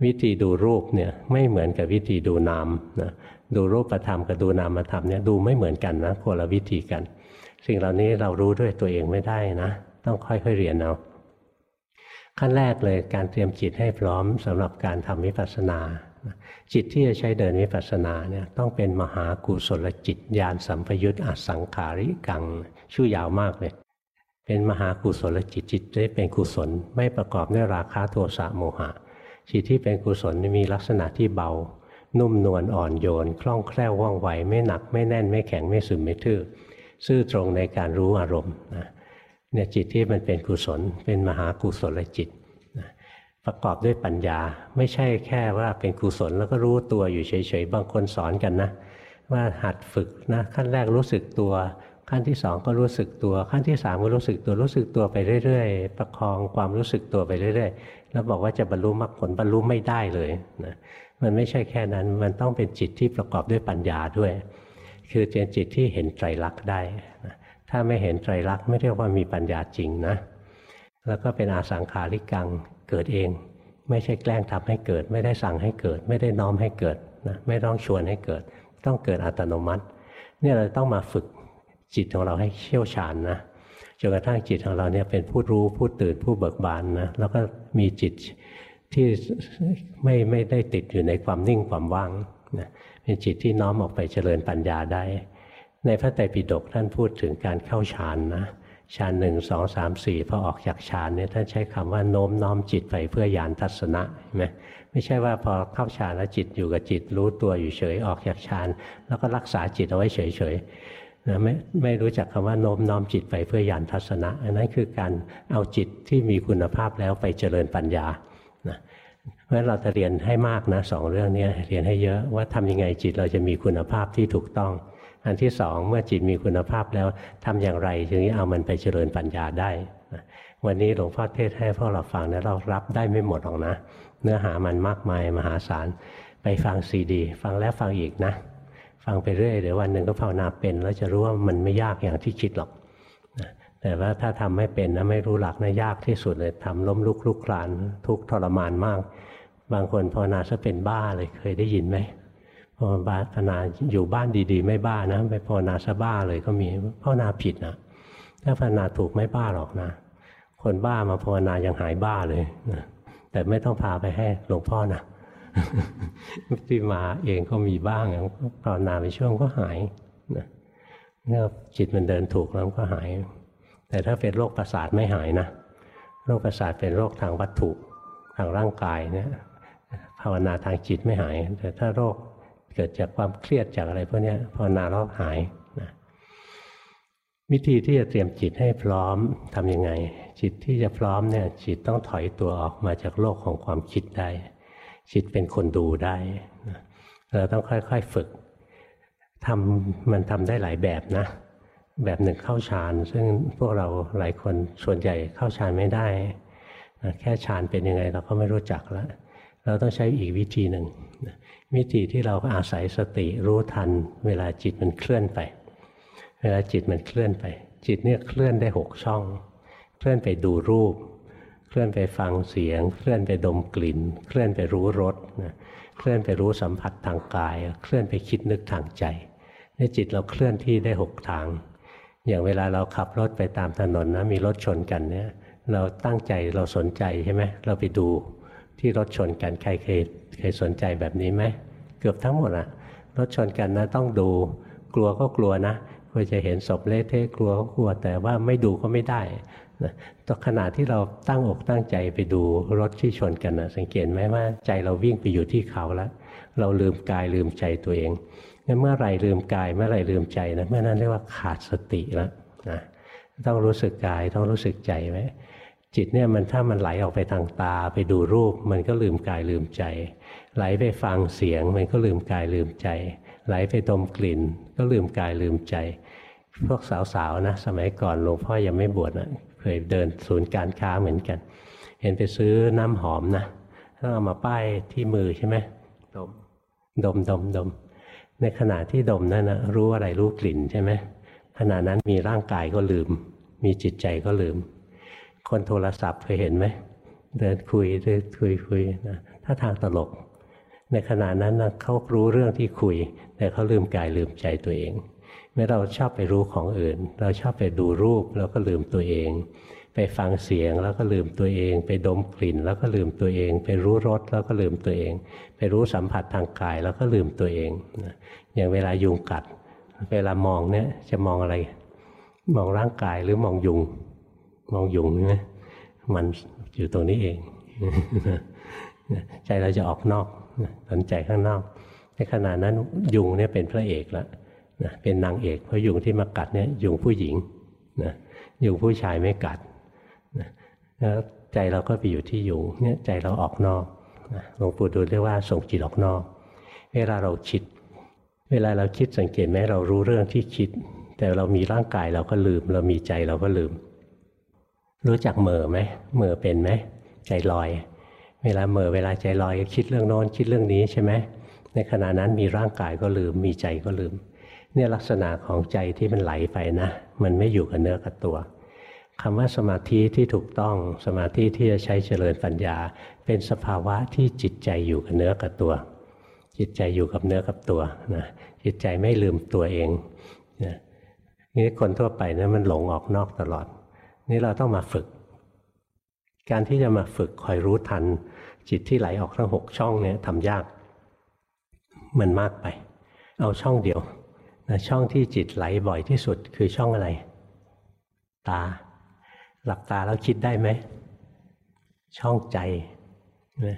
วิธีดูรูปเนี่ยไม่เหมือนกับวิธีดูนามนะดูรูปธรรมกับดูนามธรรมเนี่ยดูไม่เหมือนกันนะคนละวิธีกัน สิ่งเหล่านี้เรารู้ด้วยตัวเองไม่ได้นะ ต้องค่อยๆเรียนเอาขั้นแรกเลยการเตรียมจิตให้พร้อมสำหรับการทำวิปัสสนา จิตที่จะใช้เดินวิปัสสนาเนี่ยต้องเป็นมหากุศลจิตญาณสัมพยุตอสังขาริกังชื่อยาวมากเลย เป็นมหากุศลจิตจิตได้เป็นกุศลไม่ประกอบด้วยราคะโทสะโมหะ จิตที่เป็นกุศลมีลักษณะที่เบา นุ่มนวลอ่อนโยน คล่องแคล่วว่องไวไม่หนักไม่แน่นไม่แข็งไม่ซึมไม่ทื่อซื่อตรงในการรู้อารมณ์นะเนี่ยจิตที่มันเป็นกุศล เป็นมหากุศลจิต ประกอบด้วยปัญญา ไม่ใช่แค่ว่าเป็นกุศลแล้วก็รู้ตัวอยู่เฉยๆ บางคนสอนกันนะ ว่าหัดฝึกนะขั้นแรกรู้สึกตัว ขั้นที่สองก็รู้สึกตัว ขั้นที่สามก็รู้สึกตัวรู้สึกตัวไปเรื่อยๆ ประคองความรู้สึกตัวไปเรื่อยๆ แล้วบอกว่าจะบรรลุมรรคผลบรรลุไม่ได้เลยนะมันไม่ใช่แค่นั้นมันต้องเป็นจิตที่ประกอบด้วยปัญญาด้วย คือเป็นจิตที่เห็นไตรลักษณ์ได้นะถ้าไม่เห็นไตรลักษณ์ไม่เรียกว่ามีปัญญาจริงนะแล้วก็เป็นอาสังขาริกัง เกิดเอง ไม่ใช่แกล้งทำให้เกิด ไม่ได้สั่งให้เกิด ไม่ได้น้อมให้เกิดนะไม่ต้องชวนให้เกิด ต้องเกิดอัตโนมัติเนี่ยเราต้องมาฝึกจิตของเราให้เชี่ยวชาญนะจนกระทั่งจิตของเราเนี่ยเป็นผู้รู้ผู้ตื่นผู้เบิกบานนะแล้วก็มีจิตที่ไม่ไม่ได้ติดอยู่ในความนิ่งความว่างนะเป็นจิตที่น้อมออกไปเจริญปัญญาได้ ในพระไตรปิฎกท่านพูดถึงการเข้าฌานนะ ฌานหนึ่งสองสามสี่พอออกจากฌานเนี่ยท่านใช้คำว่าโน้มน้อมจิตไปเพื่อยานทัศนะใช่ไหมไม่ใช่ว่าพอเข้าฌานแล้วจิตอยู่กับจิตรู้ตัวอยู่เฉยออกจากฌานแล้วก็รักษาจิตเอาไว้เฉยนะไม่ไม่รู้จักคำว่าโน้มน้อมจิตไปเพื่อยานทัศนะ อันนั้นคือการเอาจิตที่มีคุณภาพแล้วไปเจริญปัญญานะเพราะฉะนั้นเราจะเรียนให้มากนะสองเรื่องนี้เรียนให้เยอะว่าทำยังไงจิตเราจะมีคุณภาพที่ถูกต้อง อันที่สองเมื่อจิตมีคุณภาพแล้วทำอย่างไรถึงจะเอามันไปเจริญปัญญาได้ วันนี้หลวงพ่อเทศให้พวกเราฟังนะเรารับได้ไม่หมดหรอกนะ เนื้อหามันมากมายมหาศาลไปฟังซีดี ฟังแล้วฟังอีกนะ ฟังไปเรื่อยเดี๋ยววันหนึ่งก็ภาวนาเป็นแล้วจะรู้ว่ามันไม่ยากอย่างที่คิดหรอกแต่ว่าถ้าทำไม่เป็นนะไม่รู้หลักนะยากที่สุดเลยทำล้มลุกลุกคลานทุกทรมานมาก บางคนภาวนาซะเป็นบ้าเลยเคยได้ยินไหม ภาวนาอยู่บ้านดีๆ ไม่บ้านะไปภาวนาซะบ้าเลยก็มีภาวนาผิดนะถ้าภาวนาถูกไม่บ้าหรอกนะ คนบ้ามาภาวนายังหายบ้าเลยนะแต่ไม่ต้องพาไปให้หลวงพ่อนะที่มาเองก็มีบ้างภาวนาไปช่วงก็หายนะเมื่อจิตมันเดินถูกแล้วก็หาย แต่ถ้าเป็นโรคประสาทไม่หายนะโรคประสาทเป็นโรคทางวัตถุทางร่างกายเนี่ยภาวนาทางจิตไม่หาย แต่ถ้าโรค เกิดจากความเครียดจากอะไรพวกนี้ภาวนาแล้วหายนะวิธีที่จะเตรียมจิตให้พร้อมทำยังไง จิตที่จะพร้อมเนี่ยจิตต้องถอยตัวออกมาจากโลกของความคิดได้ จิตเป็นคนดูได้นะเราต้องค่อยๆฝึกทำมันทำได้หลายแบบนะ แบบหนึ่งเข้าฌานซึ่งพวกเราหลายคนส่วนใหญ่เข้าฌานไม่ได้นะแค่ฌานเป็นยังไงเราก็ไม่รู้จักแล้วเราต้องใช้อีกวิธีหนึ่ง วิธีที่เราอาศัยสติรู้ทัน เวลาจิตมันเคลื่อนไป เวลาจิตมันเคลื่อนไป จิตเนี่ยเคลื่อนได้หกช่อง เคลื่อนไปดูรูป เคลื่อนไปฟังเสียง เคลื่อนไปดมกลิ่น เคลื่อนไปรู้รสเคลื่อนไปรู้สัมผัสทางกาย เคลื่อนไปคิดนึกทางใจนี่จิตเราเคลื่อนที่ได้หกทาง อย่างเวลาเราขับรถไปตามถนนนะมีรถชนกันเนี่ยเราตั้งใจเราสนใจใช่ไหมเราไปดูที่รถชนกันใครเคยเคยสนใจแบบนี้ไหม กือบทั้งหมดอะรถชนกันนะต้องดู กลัวก็กลัวนะกลัวจะเห็นศพเละเทะกลัวก็กลัวแต่ว่าไม่ดูก็ไม่ได้นะตอนขณะที่เราตั้งอกตั้งใจไปดูรถที่ชนกันนะสังเกตไหมว่าใจเราวิ่งไปอยู่ที่เขาแล้ว เราลืมกายลืมใจตัวเองงั้นเมื่อไรลืมกายเมื่อไรลืมใจนะเมื่อนั้นเรียกว่าขาดสติแล้วนะต้องรู้สึกกายต้องรู้สึกใจไหมจิตเนี่ยมันถ้ามันไหลออกไปทางตาไปดูรูป มันก็ลืมกายลืมใจ ไหลไปฟังเสียงมันก็ลืมกายลืมใจ ไหลไปดมกลิ่น ก็ลืมกายลืมใจ พวกสาวๆนะสมัยก่อนหลวงพ่อยังไม่บวชนะเคยเดินศูนย์การค้าเหมือนกัน เห็นไปซื้อน้ำหอมนะต้องเอามาป้ายที่มือใช่ไหมดมดมดมดม ในขณะที่ดมนั่นนะรู้อะไรรู้กลิ่นใช่ไหมขณะนั้นมีร่างกายก็ลืม มีจิตใจก็ลืม คนโทรศัพท์เคยเห็นไหมเดินคุยเดินคุยคุยนะถ้าทางตลก ในขณะนั้นนะเขารู้เรื่องที่คุย แต่เขาลืมกายลืมใจตัวเอง เมื่อเราชอบไปรู้ของอื่น เราชอบไปดูรูปแล้วก็ลืมตัวเอง ไปฟังเสียงแล้วก็ลืมตัวเอง ไปดมกลิ่นแล้วก็ลืมตัวเอง ไปรู้รสแล้วก็ลืมตัวเอง ไปรู้สัมผัสทางกายแล้วก็ลืมตัวเองอย่างเวลายุงกัด เวลามองเนี่ยจะมองอะไร มองร่างกายหรือมองยุง มองยุงใช่ไหมมันอยู่ตรงนี้เองใจเราจะออกนอก สนใจข้างนอก ในขณะนั้นยุงเนี่ยเป็นพระเอกแล้วนะเป็นนางเอก เพราะยุงที่มากัดเนี่ยยุงผู้หญิงนะยุงผู้ชายไม่กัดนะแล้วใจเราก็ไปอยู่ที่ยุงเนี่ยใจเราออกนอกหลวงปู่ดูเรียกว่าส่งจิตออกนอก เวลาเราคิด เวลาเราคิดสังเกตไหมเรารู้เรื่องที่คิด แต่เรามีร่างกายเราก็ลืม เรามีใจเราก็ลืม รู้จักเหม่อไหมเหม่อเป็นไหมใจลอย เวลาเหม่อเวลาใจลอยคิดเรื่องโน้นคิดเรื่องนี้ใช่ไหมในขณะนั้นมีร่างกายก็ลืมมีใจก็ลืม เนี่ยลักษณะของใจที่มันไหลไปนะ มันไม่อยู่กับเนื้อกับตัวคำว่าสมาธิที่ถูกต้องสมาธิที่จะใช้เจริญปัญญา เป็นสภาวะที่จิตใจอยู่กับเนื้อกับตัว จิตใจอยู่กับเนื้อกับตัวนะจิตใจไม่ลืมตัวเองนะนี่คนทั่วไปนะมันหลงออกนอกตลอด นี่เราต้องมาฝึก การที่จะมาฝึกคอยรู้ทัน จิตที่ไหลออกทั้งหกช่องเนี่ยทำยาก มันมากไป เอาช่องเดียวนะช่องที่จิตไหลบ่อยที่สุดคือช่องอะไร ตา หลับตาแล้วคิดได้ไหม ช่องใจนะ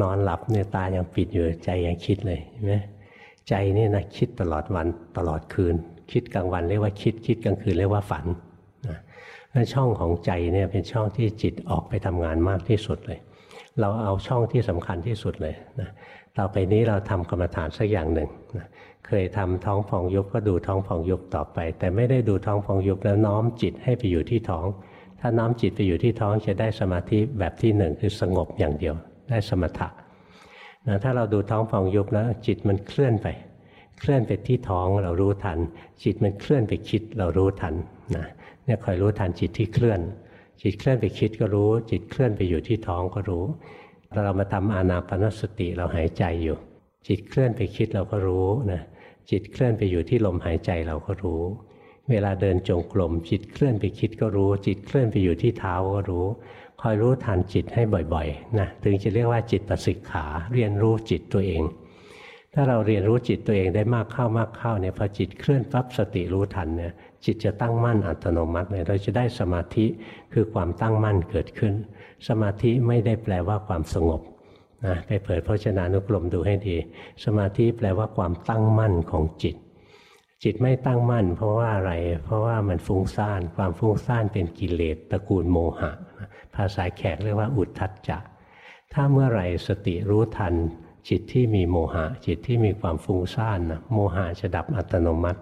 นอนหลับเนี่ยตายังปิดอยู่ใจยังคิดเลยเห็นไหมใจนี่นะคิดตลอดวันตลอดคืน คิดกลางวันเรียกว่าคิดคิดกลางคืนเรียกว่าฝันนะช่องของใจเนี่ยเป็นช่องที่จิตออกไปทำงานมากที่สุดเลย เราเอาช่องที่สำคัญที่สุดเลยนะต่อไปนี้เราทำกรรมฐานสักอย่างหนึ่งนะเคยทำท้องพองยุบก็ดูท้องพองยุบต่อไป แต่ไม่ได้ดูท้องพองยุบแล้วน้อมจิตให้ไปอยู่ที่ท้อง ถ้าน้อมจิตไปอยู่ที่ท้องจะได้สมาธิแบบที่หนึ่งคือสงบอย่างเดียว ได้สมถะนะถ้าเราดูท้องพองยุบแล้วจิตมันเคลื่อนไป เคลื่อนไปที่ท้องเรารู้ทัน จิตมันเคลื่อนไปคิดเรารู้ทันนะเนี่ยคอยรู้ทันจิตที่เคลื่อน จิตเคลื่อนไปคิดก็รู้ จิตเคลื่อนไปอยู่ที่ท้องก็รู้เรามาทำอานาปนสติเราหายใจอยู่ จิตเคลื่อนไปคิดเราก็รู้นะจิตเคลื่อนไปอยู่ที่ลมหายใจเราก็รู้ เวลาเดินจงกรมจิตเคลื่อนไปคิดก็รู้ จิตเคลื่อนไปอยู่ที่เท้าก็รู้คอยรู้ทันจิตให้บ่อยๆนะถึงจะเรียกว่าจิตประสิกขาเรียนรู้จิตตัวเอง ถ้าเราเรียนรู้จิตตัวเองได้มากเข้ามากเข้าเนี่ยพอจิตเคลื่อนปั๊บสติรู้ทันเนี่ยจิตจะตั้งมั่นอัตโนมัติเลยเราจะได้สมาธิคือความตั้งมั่นเกิดขึ้น สมาธิไม่ได้แปลว่าความสงบนะไปเปิดพจนานุกรมดูให้ดี สมาธิแปลว่าความตั้งมั่นของจิต จิตไม่ตั้งมั่น เพราะว่าอะไร เพราะว่ามันฟุ้งซ่าน ความฟุ้งซ่านเป็นกิเลสตระกูลโมหะ ภาษาแขกเรียกว่าอุทธัจจะ ถ้าเมื่อไหร่สติรู้ทัน จิตที่มีโมหะ จิตที่มีความฟุ้งซ่านนะโมหะจะดับอัตโนมัติ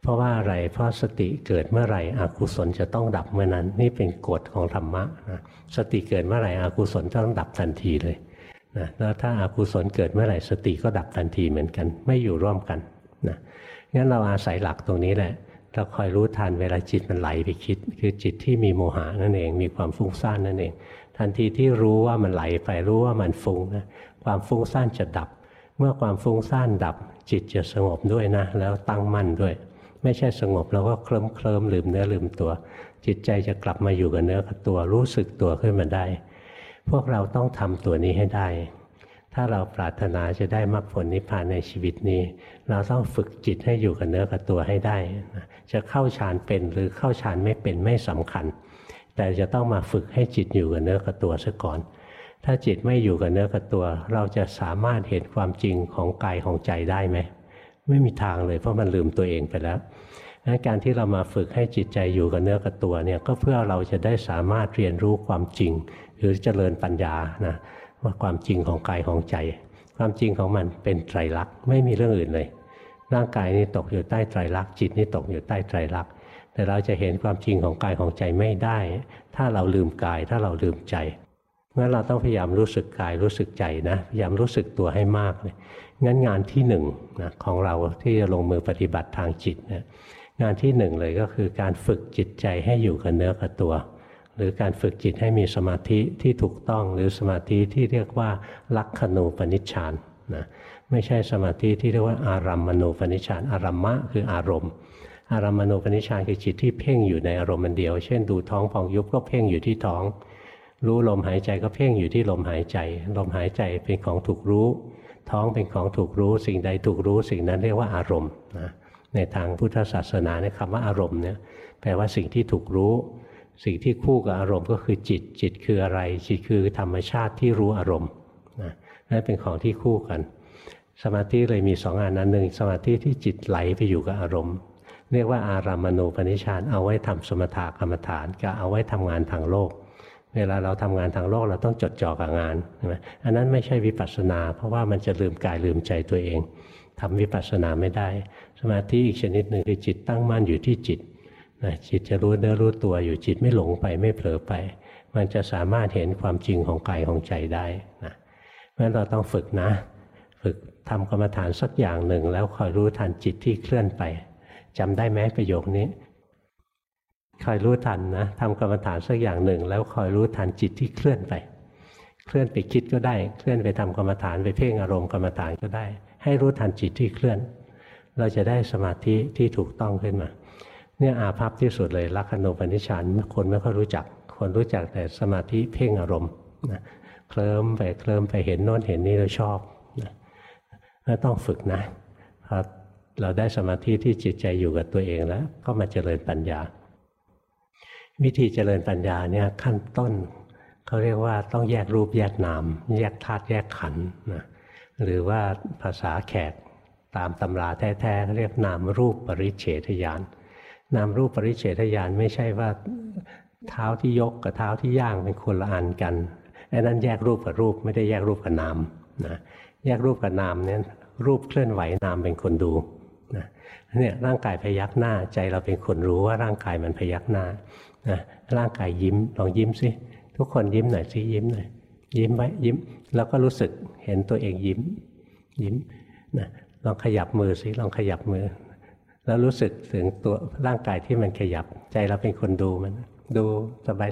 เพราะว่าอะไรเพราะสติเกิดเมื่อไหร่อกุศลจะต้องดับเมื่อนั้น นี่เป็นกฎของธรรมะนะสติเกิดเมื่อไหร่อกุศลต้องดับทันทีเลยนะแล้วถ้าอากุศลเกิดเมื่อไหร่สติก็ดับทันทีเหมือนกัน ไม่อยู่ร่วมกันนะงั้นเราอาศัยหลักตรงนี้แหละเราคอยรู้ทันเวลาจิตมันไหลไปคิด คือจิตที่มีโมหะนั่นเอง มีความฟุ้งซ่านนั่นเอง ทันทีที่รู้ว่ามันไหลไปรู้ว่ามันฟุ้งนะ ความฟุ้งซ่านจะดับ เมื่อความฟุ้งซ่านดับ จิตจะสงบด้วยนะ แล้วตั้งมั่นด้วย ไม่ใช่สงบแล้วก็เคลิ้มเคลิ้มลืมเนื้อลืมตัว จิตใจจะกลับมาอยู่กับเนื้อกับตัวรู้สึกตัวขึ้นมาได้ พวกเราต้องทำตัวนี้ให้ได้ ถ้าเราปรารถนาจะได้มรรคผลนิพพานในชีวิตนี้ เราต้องฝึกจิตให้อยู่กับเนื้อกับตัวให้ได้ จะเข้าฌานเป็นหรือเข้าฌานไม่เป็นไม่สำคัญ แต่จะต้องมาฝึกให้จิตอยู่กับเนื้อกับตัวซะก่อน ถ้าจิตไม่อยู่กับเนื้อกับตัว เราจะสามารถเห็นความจริงของกายของใจได้ไหม ไม่มีทางเลยเพราะมันลืมตัวเองไปแล้วการที่เรามาฝึกให้จิตใจอยู่กับเนื้อกับตัวเนี่ยก็เพื่อเราจะได้สามารถเรียนรู้ความจริง หรือเจริญปัญญานะว่าความจริงของกายของใจ ความจริงของมันเป็นไตรลักษณ์ไม่มีเรื่องอื่นเลย ร่างกายนี่ตกอยู่ใต้ไตรลักษณ์จิตนี่ตกอยู่ใต้ไตรลักษณ์แต่เราจะเห็นความจริงของกายของใจไม่ได้ ถ้าเราลืมกายถ้าเราลืมใจ งั้นเราต้องพยายามรู้สึกกายรู้สึกใจนะพยายามรู้สึกตัวให้มากเลยงั้นงานที่หนึ่งนะของเราที่จะลงมือปฏิบัติทางจิตนะงานที่หนึ่งเลยก็คือการฝึกจิตใจให้อยู่กับเนื้อกับตัว หรือการฝึกจิตให้มีสมาธิที่ถูกต้องหรือสมาธิที่เรียกว่าลักขณูปนิชฌานนะไม่ใช่สมาธิที่เรียกว่าอารัมมณูปนิชฌานอารัมมะคืออารมณ์ อารัมมณูปนิชฌานคือจิตที่เพ่งอยู่ในอารมณ์มันเดียว เช่นดูท้องพองยุบก็เพ่งอยู่ที่ท้อง รู้ลมหายใจก็เพ่งอยู่ที่ลมหายใจ ลมหายใจเป็นของถูกรู้ ท้องเป็นของถูกรู้ สิ่งใดถูกรู้ สิ่งนั้นเรียกว่าอารมณ์นะในทางพุทธศาสนาในคำว่าอารมณ์เนี่ยแปลว่าสิ่งที่ถูกรู้ สิ่งที่คู่กับอารมณ์ก็คือจิต จิตคืออะไร จิตคือธรรมชาติที่รู้อารมณ์นะนั่นเป็นของที่คู่กัน สมาธิเลยมีสองอันนั้นหนึ่งสมาธิที่จิตไหลไปอยู่กับอารมณ์ เรียกว่าอารามณูปนิชานเอาไว้ทำสมถะกรรมฐานกับเอาไว้ทำงานทางโลก เวลาเราทำงานทางโลกเราต้องจดจ่อกับงานใช่ไหมอันนั้นไม่ใช่วิปัสสนา เพราะว่ามันจะลืมกายลืมใจตัวเองทำวิปัสสนาไม่ได้ สมาธิอีกชนิดหนึ่งคือจิตตั้งมั่นอยู่ที่จิตนะจิตจะรู้เนื้อรู้ตัวอยู่จิตไม่หลงไปไม่เผลอไป มันจะสามารถเห็นความจริงของกายของใจได้นะเพราะฉะนั้นเราต้องฝึกนะ ฝึกทำกรรมฐานสักอย่างหนึ่ง แล้วคอยรู้ทันจิตที่เคลื่อนไปจำได้ไหมประโยคนี้ คอยรู้ทันนะทำกรรมฐานสักอย่างหนึ่ง แล้วคอยรู้ทันจิตที่เคลื่อนไป เคลื่อนไปคิดก็ได้ เคลื่อนไปทำกรรมฐานไปเพ่งอารมณ์กรรมฐานก็ได้ ให้รู้ทันจิตที่เคลื่อน เราจะได้สมาธิที่ถูกต้องขึ้นมา เนี่ยอาภัพที่สุดเลยลักขณูปนิชฌานคนไม่ค่อยรู้จัก คนรู้จักแต่สมาธิเพ่งอารมณ์นะเคลิ้มไปเคลิ้มไปเห็นโน้นเห็นนี่เราชอบนะต้องฝึกนะพอเราได้สมาธิที่จิตใจอยู่กับตัวเองแล้ว ก็มาเจริญปัญญา วิธีเจริญปัญญาเนี่ยขั้นต้นเขาเรียกว่าต้องแยกรูปแยกนาม แยกธาตุแยกขันธ์นะหรือว่าภาษาแขกตามตำราแท้ๆเรียกนามรูปปริเฉทญาณนามรูปปริเฉทญาณไม่ใช่ว่าเท้าที่ยกกับเท้าที่ย่างเป็นคนละอันกันไอ้นั้นแยกรูปกับรูปไม่ได้แยกรูปกับนามนะแยกรูปกับนามเนี่ยรูปเคลื่อนไหวนามเป็นคนดูนะเนี่ยร่างกายพยักหน้าใจเราเป็นคนรู้ว่าร่างกายมันพยักหน้า นะร่างกายยิ้มลองยิ้มสิทุกคนยิ้มหน่อยสิยิ้มหน่อยยิ้มไว้ยิ้ม แล้วก็รู้สึกเห็นตัวเองยิ้ม ยิ้มนะลองขยับมือสิลองขยับมือ แล้วรู้สึกถึงตัวร่างกายที่มันขยับ ใจเราเป็นคนดูมัน ดู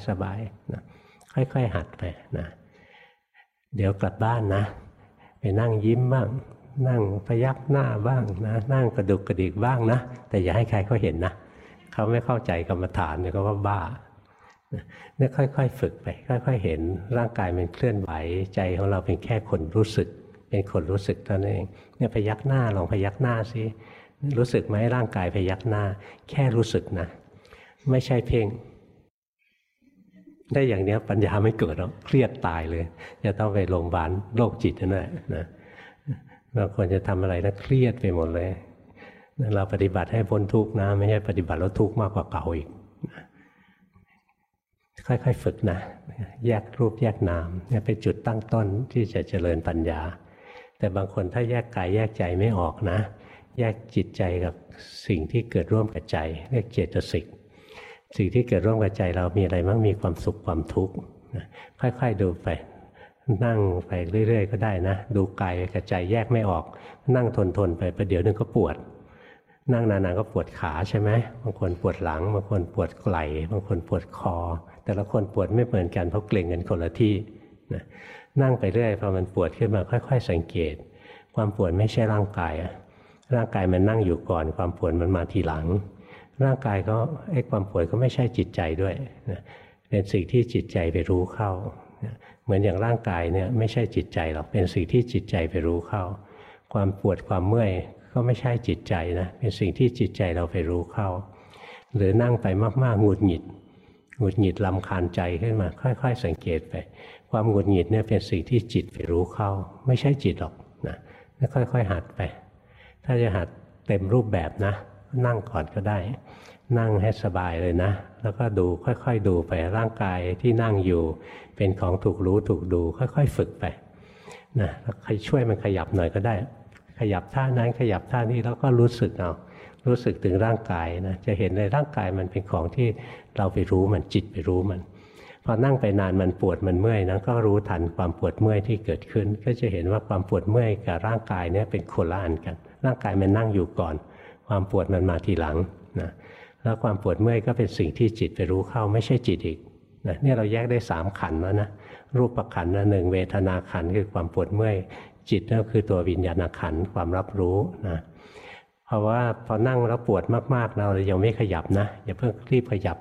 สบายๆนะค่อยๆหัดไปนะเดี๋ยวกลับบ้านนะ ไปนั่งยิ้มบ้างนั่งพยักหน้าบ้างนะ นั่งกระดุกกระดิกบ้างนะ แต่อย่าให้ใครเขาเห็นนะ เขาไม่เข้าใจกรรมฐานเนี่ยก็ว่าบ้าเนี่ยค่อยๆฝึกไป ค่อยๆเห็นร่างกายมันเคลื่อนไหวใจของเราเป็นแค่คนรู้สึก เป็นคนรู้สึกเท่านั้นเองเนี่ยพยักหน้าลองพยักหน้าสิรู้สึกไหมร่างกายพยักหน้า แค่รู้สึกนะ ไม่ใช่เพ่งได้อย่างนี้ปัญญาไม่เกิดหรอกเครียดตายเลย จะต้องไปโรงพยาบาลโรคจิตนั่นแหละนะบางคนจะทำอะไรแล้วเครียดไปหมดเลย เราปฏิบัติให้พ้นทุกข์นะ ไม่ใช่ปฏิบัติแล้วทุกข์มากกว่าเก่าอีก ค่อยๆฝึกนะ แยกรูปแยกนามเนี่ยเป็นจุดตั้งต้นที่จะเจริญปัญญา แต่บางคนถ้าแยกกายแยกใจไม่ออกนะ แยกจิตใจกับสิ่งที่เกิดร่วมกับใจเรียกเจตสิกสิ่งที่เกิดร่วมกับใจเรามีอะไรบ้างมีความสุขความทุกข์ค่อยๆดูไปนั่งไปเรื่อย ๆ ก็ได้นะ ดูกายกับใจแยกไม่ออก นั่งทนๆไปประเดี๋ยวนึงก็ปวด นั่งนานๆก็ปวดขาใช่ไหมบางคนปวดหลังบางคนปวดไหล่บางคนปวดคอ แต่ละคนปวดไม่เหมือนกันเพราะเกร็งกันคนละที่นะนั่งไปเรื่อยพอมันปวดขึ้นมาค่อย ๆ สังเกต ความปวดไม่ใช่ร่างกายอะร่างกายมันนั่งอยู่ก่อน ความปวดมันมาทีหลัง ร่างกายก็ไอ้ความปวยก็ไม่ใช่จิตใจด้วยนะเป็นสิ่งที่จิตใจไปรู้เข้า เหมือนอย่างร่างกายเนี่ยไม่ใช่จิตใจหรอกเป็นสิ่งที่จิตใจไปรู้เข้า ความปวดความเมื่อย ก็ไม่ใช่จิตใจนะเป็นสิ่งที่จิตใจเราไปรู้เข้า หรือนั่งไปมากๆหงุดหงิดหงุดหงิดลำคาญใจขึ้นมา ค่อย ๆ สังเกตไป ความหงุดหงิดเนี่ยเป็นสิ่งที่จิตไปรู้เข้า ไม่ใช่จิตหรอกนะค่อยๆหัดไป ถ้าจะหัดเต็มรูปแบบนะ นั่งก่อนก็ได้ นั่งให้สบายเลยนะ แล้วก็ดูค่อยๆดูไปร่างกายที่นั่งอยู่ เป็นของถูกรู้ถูกดู ค่อย ๆ ฝึกไปนะใครช่วยมันขยับหน่อยก็ได้ ขยับท่านั้นขยับท่านี้แล้วก็รู้สึกเอารู้สึกถึงร่างกายนะจะเห็นในร่างกายมันเป็นของที่เราไปรู้มันจิตไปรู้มันพอนั่งไปนานมันปวดมันเมื่อยนะก็รู้ทันความปวดเมื่อยที่เกิดขึ้น ก็จะเห็นว่าความปวดเมื่อยกับร่างกายเนี่ยเป็นคนละอันกัน ร่างกายมันนั่งอยู่ก่อน ความปวดมันมาทีหลังนะแล้วความปวดเมื่อยก็เป็นสิ่งที่จิตไปรู้เข้าไม่ใช่จิตอีกนะนี่เราแยกได้สามขันแล้วนะรูปขันนะหนึ่งเวทนาขันคือความปวดเมื่อย จิตนั่นคือตัววิญญาณขันความรับรู้นะเพราะว่าพอนั่งแล้วปวดมากๆเรายังไม่ขยับนะอย่าเพิ่งรีบขยับ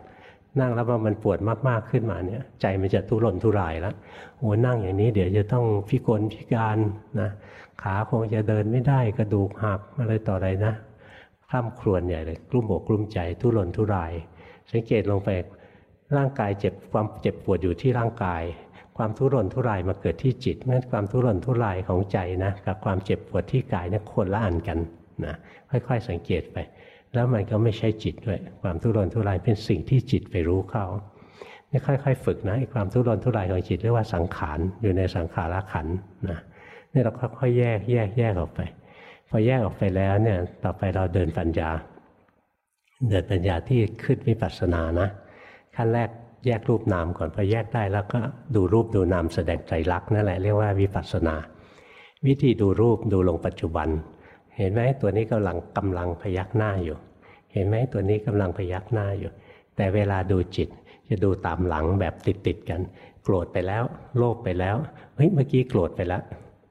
นั่งแล้วว่ามันปวดมากๆขึ้นมาเนี่ย ใจมันจะทุรนทุรายแล้วโอ้นั่งอย่างนี้เดี๋ยวจะต้องพิกลพิการนะขาคงจะเดินไม่ได้กระดูกหักอะไรต่ออะไรนะคร่ำครวญใหญ่เลยกลุ้มอกกลุ้มใจทุรนทุราย สังเกตลงไปร่างกายเจ็บความเจ็บปวดอยู่ที่ร่างกาย ความทุรนทุรายมาเกิดที่จิตนั่นความทุรนทุรายของใจนะกับความเจ็บปวดที่กายนี่คนละอันกันนะค่อย ๆ สังเกตไป แล้วมันก็ไม่ใช่จิตด้วย ความทุรนทุรายเป็นสิ่งที่จิตไปรู้เข้านี่ค่อย ๆ ฝึกนะความทุรนทุรายของจิตเรียกว่าสังขารอยู่ในสังขารขันนะนี่เราค่อยๆแยกแยกแยกออกไป พอแยกออกไปแล้วเนี่ยต่อไปเราเดินปัญญา เดินปัญญาที่ขึ้นวิปัสสนานะขั้นแรก แยกรูปนามก่อนพอแยกได้แล้วก็ดูรูปดูนามแสดงใจรักนั่นแหละเรียกว่าวิปัสสนา วิธีดูรูปดูลงปัจจุบัน เห็นไหมตัวนี้กำลังกำลังพยักหน้าอยู่ เห็นไหมตัวนี้กำลังพยักหน้าอยู่ แต่เวลาดูจิตจะดูตามหลังแบบติดติดกัน โกรธไปแล้ว โลภไปแล้วเฮ้ยเมื่อกี้โกรธไปแล้ว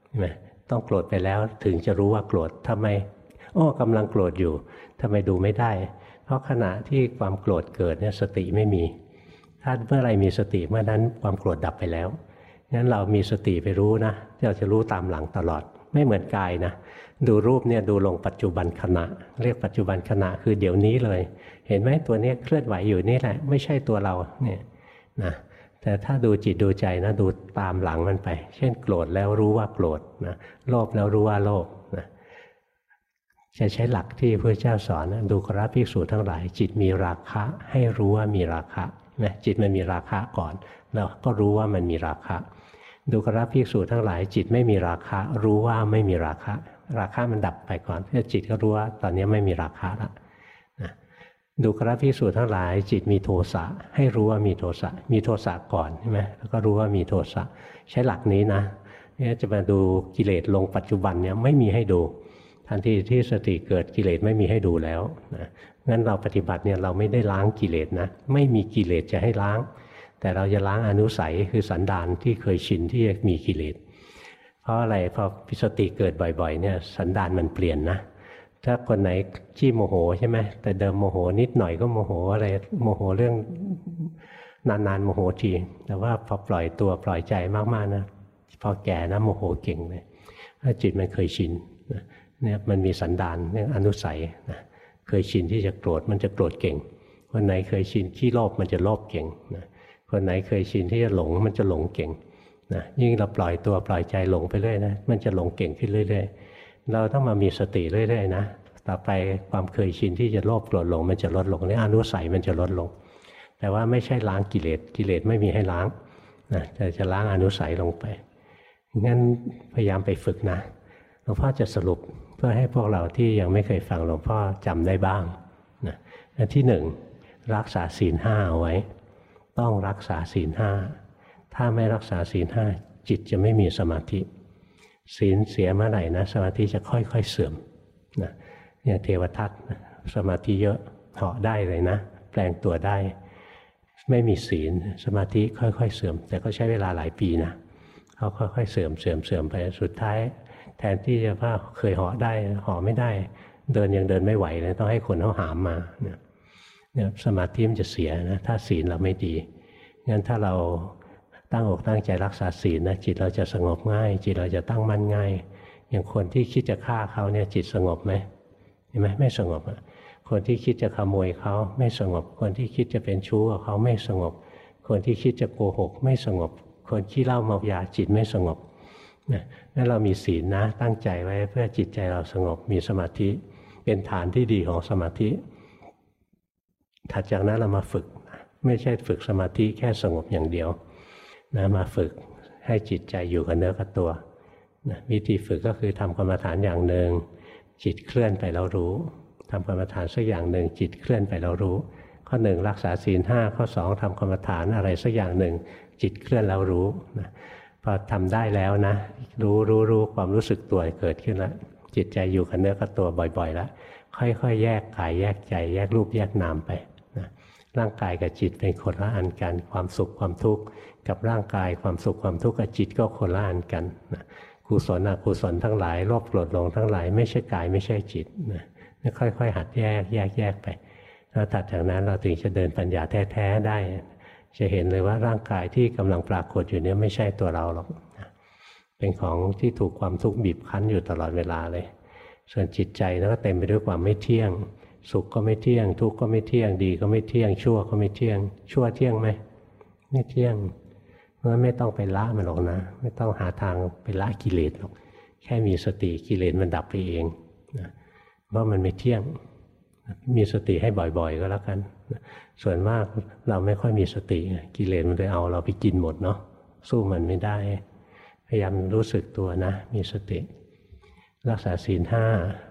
ใช่ไหมต้องโกรธไปแล้วถึงจะรู้ว่าโกรธทำไมอ้อกำลังโกรธอยู่ทำไมดูไม่ได้ เพราะขณะที่ความโกรธเกิดเนี่ยสติไม่มี ถ้าเมื่อไรมีสติเมื่อนั้นความโกรธดับไปแล้วงั้นเรามีสติไปรู้นะเราจะรู้ตามหลังตลอด ไม่เหมือนกายนะ ดูรูปเนี่ยดูลงปัจจุบันขณะ เรียกปัจจุบันขณะคือเดี๋ยวนี้เลย เห็นไหมตัวนี้เคลื่อนไหวอยู่นี่แหละ ไม่ใช่ตัวเราเนี่ยนะแต่ถ้าดูจิตดูใจนะดูตามหลังมันไป เช่น โกรธแล้วรู้ว่าโกรธนะโลภแล้วรู้ว่าโลภนะจะใช้หลักที่พระเจ้าสอนนะดูกราภิกษุทั้งหลาย จิตมีราคะให้รู้ว่ามีราคะ นะจิตมันมีราคะก่อนแล้วก็รู้ว่ามันมีราคะ ดูกราภิกษุทั้งหลาย จิตไม่มีราคะ รู้ว่าไม่มีราคะ ราคะมันดับไปก่อนถ้าจิตก็รู้ว่าตอนนี้ไม่มีราคะแล้วนะดูกราภิกษุทั้งหลาย จิตมีโทสะให้รู้ว่ามีโทสะมีโทสะก่อนใช่ไหมแล้วก็รู้ว่ามีโทสะใช้หลักนี้นะเนี่ยจะมาดูกิเลสลงปัจจุบันเนี่ยไม่มีให้ดู ทันทีที่สติเกิดกิเลสไม่มีให้ดูแล้วนะงั้นเราปฏิบัติเนี่ยเราไม่ได้ล้างกิเลสนะ ไม่มีกิเลสจะให้ล้าง แต่เราจะล้างอนุสัยคือสันดานที่เคยชินที่จะมีกิเลส เพราะอะไรพอพิสติเกิดบ่อยๆเนี่ยสันดานมันเปลี่ยนนะถ้าคนไหนขี้โมโหใช่ไหมแต่เดิมโมโหนิดหน่อยก็โมโหอะไรโมโหเรื่องนานๆโมโหทีแต่ว่าพอปล่อยตัวปล่อยใจมากๆนะพอแก่นะโมโหเก่งเลยถ้าจิตมันเคยชิน เนี่ยมันมีสันดานเรื่องอนุสัยนะเคยชินที่จะโกรธมันจะโกรธเก่ง คนไหนเคยชินที่โลภมันจะโลภเก่งนะคนไหนเคยชินที่จะหลงมันจะหลงเก่งนะยิ่งเราปล่อยตัวปล่อยใจหลงไปเรื่อยนะมันจะหลงเก่งขึ้นเรื่อย ๆ เราต้องมามีสติเรื่อยๆนะต่อไปความเคยชินที่จะโลภโกรธหลงมันจะลดลงนี่อนุสัยมันจะลดลง แต่ว่าไม่ใช่ล้างกิเลสกิเลสไม่มีให้ล้างนะแต่จะล้างอนุสัยลงไปงั้นพยายามไปฝึกนะหลวงพ่อจะสรุป เพื่อให้พวกเราที่ยังไม่เคยฟังหลวงพ่อจำได้บ้างนะอันที่หนึ่งรักษาศีลห้าเอาไว้ ต้องรักษาศีลห้าถ้าไม่รักษาศีลห้าจิตจะไม่มีสมาธิ ศีลเสียเมื่อไหร่นะสมาธิจะค่อยๆเสื่อมนะเนี่ยเทวทัตสมาธิเยอะเหาะได้เลยนะ แปลงตัวได้ ไม่มีศีลสมาธิค่อยๆเสื่อม แต่ก็ใช้เวลาหลายปีนะเขาค่อยๆเสื่อมเสื่อมเสื่อมไปสุดท้าย แทนที่จะว่าเคยหาะได้หาะไม่ได้ เดินยังเดินไม่ไหวเลยต้องให้คนเขาหามมาเนี่ยสมาธิมันจะเสียนะถ้าศีลเราไม่ดีงั้นถ้าเราตั้งอกตั้งใจรักษาศีลนะจิตเราจะสงบง่าย จิตเราจะตั้งมั่นง่าย อย่างคนที่คิดจะฆ่าเขาเนี่ยจิตสงบไหมเห็นไหมไม่สงบคนที่คิดจะขโมยเขาไม่สงบ คนที่คิดจะเป็นชู้กับเขาไม่สงบ คนที่คิดจะโกหก ไม่สงบ คนขี้เล่าเมายาจิตไม่สงบนะ นั่นเรามีศีลนะ ตั้งใจไว้เพื่อจิตใจเราสงบมีสมาธิ เป็นฐานที่ดีของสมาธิ ถัดจากนั้นเรามาฝึก ไม่ใช่ฝึกสมาธิแค่สงบอย่างเดียวนะมาฝึกให้จิตใจอยู่กับเนื้อกับตัวนะวิธีฝึกก็คือทำกรรมฐานอย่างหนึ่ง จิตเคลื่อนไปเรารู้ทำกรรมฐานสักอย่างหนึ่ง จิตเคลื่อนไปเรารู้ ข้อหนึ่งรักษาศีลห้าข้อสองทำกรรมฐานอะไรสักอย่างหนึ่ง จิตเคลื่อนเรารู้นะ พอทำได้แล้วนะ รู้รู้รู้ความรู้สึกตัวเกิดขึ้นแล้วจิตใจอยู่กับเนื้อกับตัวบ่อยๆแล้วค่อยๆ แยกกายแยกใจ แยกรูปแยกนามไปนะร่างกายกับจิตเป็นคนละอันกัน ความสุขความทุกข์กับร่างกายความสุขความทุกข์กับจิตก็คนละอันกันนะกุศลอกุศลทั้งหลายโลภโกรธหลงทั้งหลายไม่ใช่กายไม่ใช่จิตนะค่อยๆ หัดแยกแยกแยกไปแล้วถัดจากนั้นเราถึงจะเดินปัญญาแท้ๆได้ จะเห็นเลยว่าร่างกายที่กำลังปรากฏอยู่นี้ไม่ใช่ตัวเราหรอกเป็นของที่ถูกความทุกข์บีบคั้นอยู่ตลอดเวลาเลย ส่วนจิตใจนั้นก็เต็มไปด้วยความไม่เที่ยง สุขก็ไม่เที่ยง ทุกข์ก็ไม่เที่ยงดีก็ไม่เที่ยง ชั่วก็ไม่เที่ยง ชั่วเที่ยงไหมไม่เที่ยงเพราะไม่ต้องไปละมันหรอกนะ ไม่ต้องหาทางไปละกิเลสหรอกแค่มีสติกิเลสมันดับไปเองนะเพราะมันไม่เที่ยง มีสติให้บ่อยๆ ก็แล้วกัน ส่วนมากเราไม่ค่อยมีสติกิเลสมันเลยเอาเราไปกินหมดเนาะสู้มันไม่ได้ พยายามรู้สึกตัวนะ มีสติ รักษาศีลห้า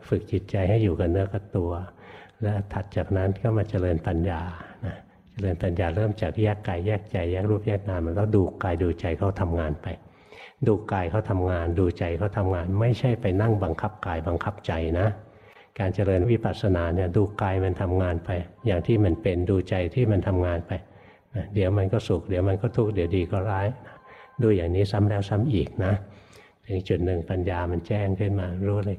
ฝึกจิตใจให้อยู่กับเนื้อกับตัว และถัดจากนั้นก็มาเจริญปัญญานะเจริญปัญญาเริ่มจากแยกกายแยกใจแยกรูปแยกนามมันก็ดูกายดูใจเขาทำงานไป ดูกายเขาทำงาน ดูใจเขาทำงาน ไม่ใช่ไปนั่งบังคับกายบังคับใจนะ การเจริญวิปัสสนาเนี่ยดูกายมันทำงานไป อย่างที่มันเป็นดูใจที่มันทำงานไป เดี๋ยวมันก็สุขเดี๋ยวมันก็ทุกข์เดี๋ยวดีก็ร้าย ดูอย่างนี้ซ้ำแล้วซ้ำอีกนะถึงจุดหนึ่งปัญญามันแจ้งขึ้นมารู้เลย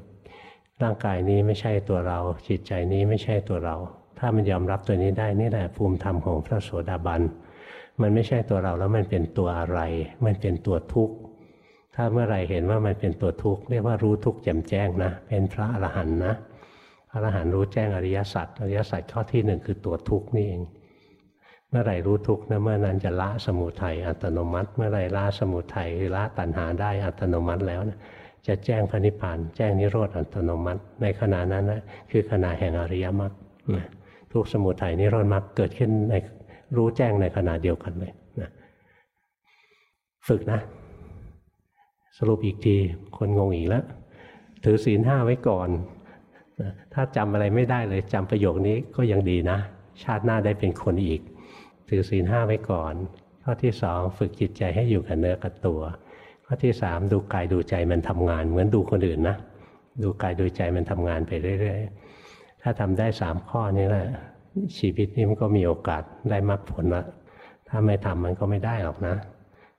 ร่างกายนี้ไม่ใช่ตัวเรา จิตใจนี้ไม่ใช่ตัวเรา ถ้ามันยอมรับตัวนี้ได้นี่แหละภูมิธรรมของพระโสดาบันมันไม่ใช่ตัวเราแล้วมันเป็นตัวอะไร มันเป็นตัวทุกข์ถ้าเมื่อไรเห็นว่ามันเป็นตัวทุกข์เรียกว่ารู้ทุกข์แจ่มแจ้งนะ เป็นพระอรหันต์นะ ระอรหันต์รู้แจ้งอริยสัจอริยสัจข้อที่หนึ่งคือตัวทุกข์นี่เอง เมื่อไหร่รู้ทุกข์นะเมื่อนั้นจะละสมุทัยอัตโนมัติ เมื่อไหร่ละสมุทัยคือละตัณหาได้อัตโนมัติแล้วนะจะแจ้งพระนิพพานแจ้งนิโรธอัตโนมัติ ในขณะนั้นนะคือขณะแห่งอริยมรรคทุกสมุทัยนิโรธมรรคเกิดขึ้นในรู้แจ้งในขณะเดียวกันเลยนะฝึกนะ สรุปอีกทีคนงงอีกแล้ว ถือศีลห้าไว้ก่อน ถ้าจำอะไรไม่ได้เลยจำประโยคนี้ก็ยังดีนะ ชาติหน้าได้เป็นคนอีก ถือศีลห้าไว้ก่อน ข้อที่สองฝึกจิตใจให้อยู่กับเนื้อกับตัว ข้อที่สามดูกายดูใจมันทำงาน เหมือนดูคนอื่นนะ ดูกายดูใจมันทำงานไปเรื่อยๆ ถ้าทำได้สามข้อนี้แหละชีวิตนี้มันก็มีโอกาสได้มรรคผลละถ้าไม่ทำมันก็ไม่ได้หรอกนะ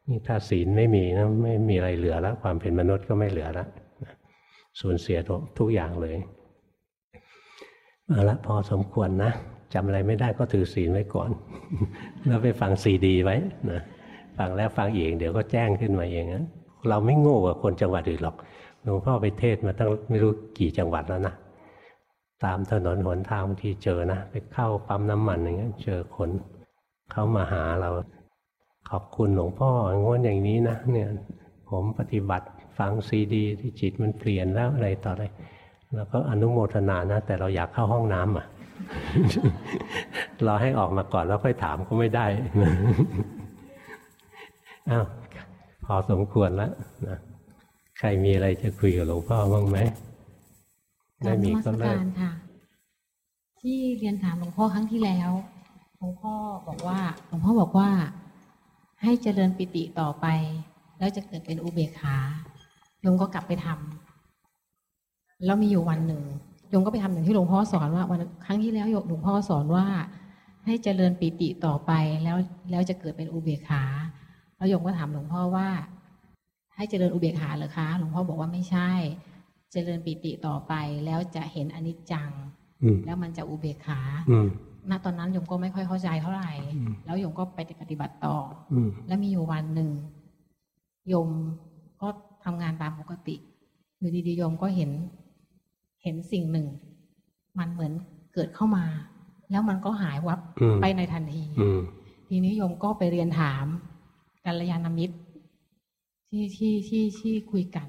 นี่ถ้าศีลไม่มีนะไม่มีอะไรเหลือแล้ว ความเป็นมนุษย์ก็ไม่เหลือแล้วสูญเสียทุกอย่างเลย เอาละพอสมควรนะจำอะไรไม่ได้ก็ถือศีลไว้ก่อน แล้วไปฟังซีดีไว้นะฟังแล้วฟังอีกเดี๋ยวก็แจ้งขึ้นมาเองนะเราไม่โง่กว่าคนจังหวัดอื่นหรอกหลวงพ่อไปเทศมาตั้งไม่รู้กี่จังหวัดแล้วนะตามถนนหนทางบางทีเจอนะไปเข้าปั๊มน้ำมันอย่างเงี้ยเจอคนเขามาหาเรา ขอบคุณหลวงพ่องวนอย่างนี้นะเนี่ยผมปฏิบัติฟังซีดี ที่จิตมันเปลี่ยนแล้วอะไรต่ออะไร แล้วก็อนุโมทนานะ แต่เราอยากเข้าห้องน้ำอะรอให้ออกมาก่อนแล้วค่อยถามก็ไม่ได้อ้าวพอสมควรแล้วนะใครมีอะไรจะคุยกับหลวงพ่อบ้างไหมไม่มีก็เลิกค่ะ ที่เรียนถามหลวงพ่อครั้งที่แล้วหลวงพ่อบอกว่าหลวงพ่อบอกว่า ให้เจริญปิติต่อไป แล้วจะเกิดเป็นอุเบกขาโยมก็กลับไปทำ แล้วมีอยู่วันหนึ่งโยมก็ไปทำอย่างที่หลวงพ่อสอนว่าวันครั้งที่แล้วหลวงพ่อสอนว่า ให้เจริญปิติต่อไปแล้วแล้วจะเกิดเป็นอุเบกขาแล้วโยมก็ถามหลวงพ่อว่า ให้เจริญอุเบกขาหรือคะ หลวงพ่อบอกว่าไม่ใช่ เจริญปิติต่อไปแล้วจะเห็นอนิจจัง แล้วมันจะอุเบกขาณตอนนั้นโยมก็ไม่ค่อยเข้าใจเท่าไหร่ แล้วโยมก็ไปปฏิบัติต่อ แล้วมีอยู่วันหนึ่งโยมก็ทำงานตามปกติอยู่ดีๆโยมก็เห็น เห็นสิ่งหนึ่ง มันเหมือนเกิดเข้ามา แล้วมันก็หายวับไปในทันทีทีนี้โยมก็ไปเรียนถามกัลยาณมิตร ที่ที่ที่ที่คุยกัน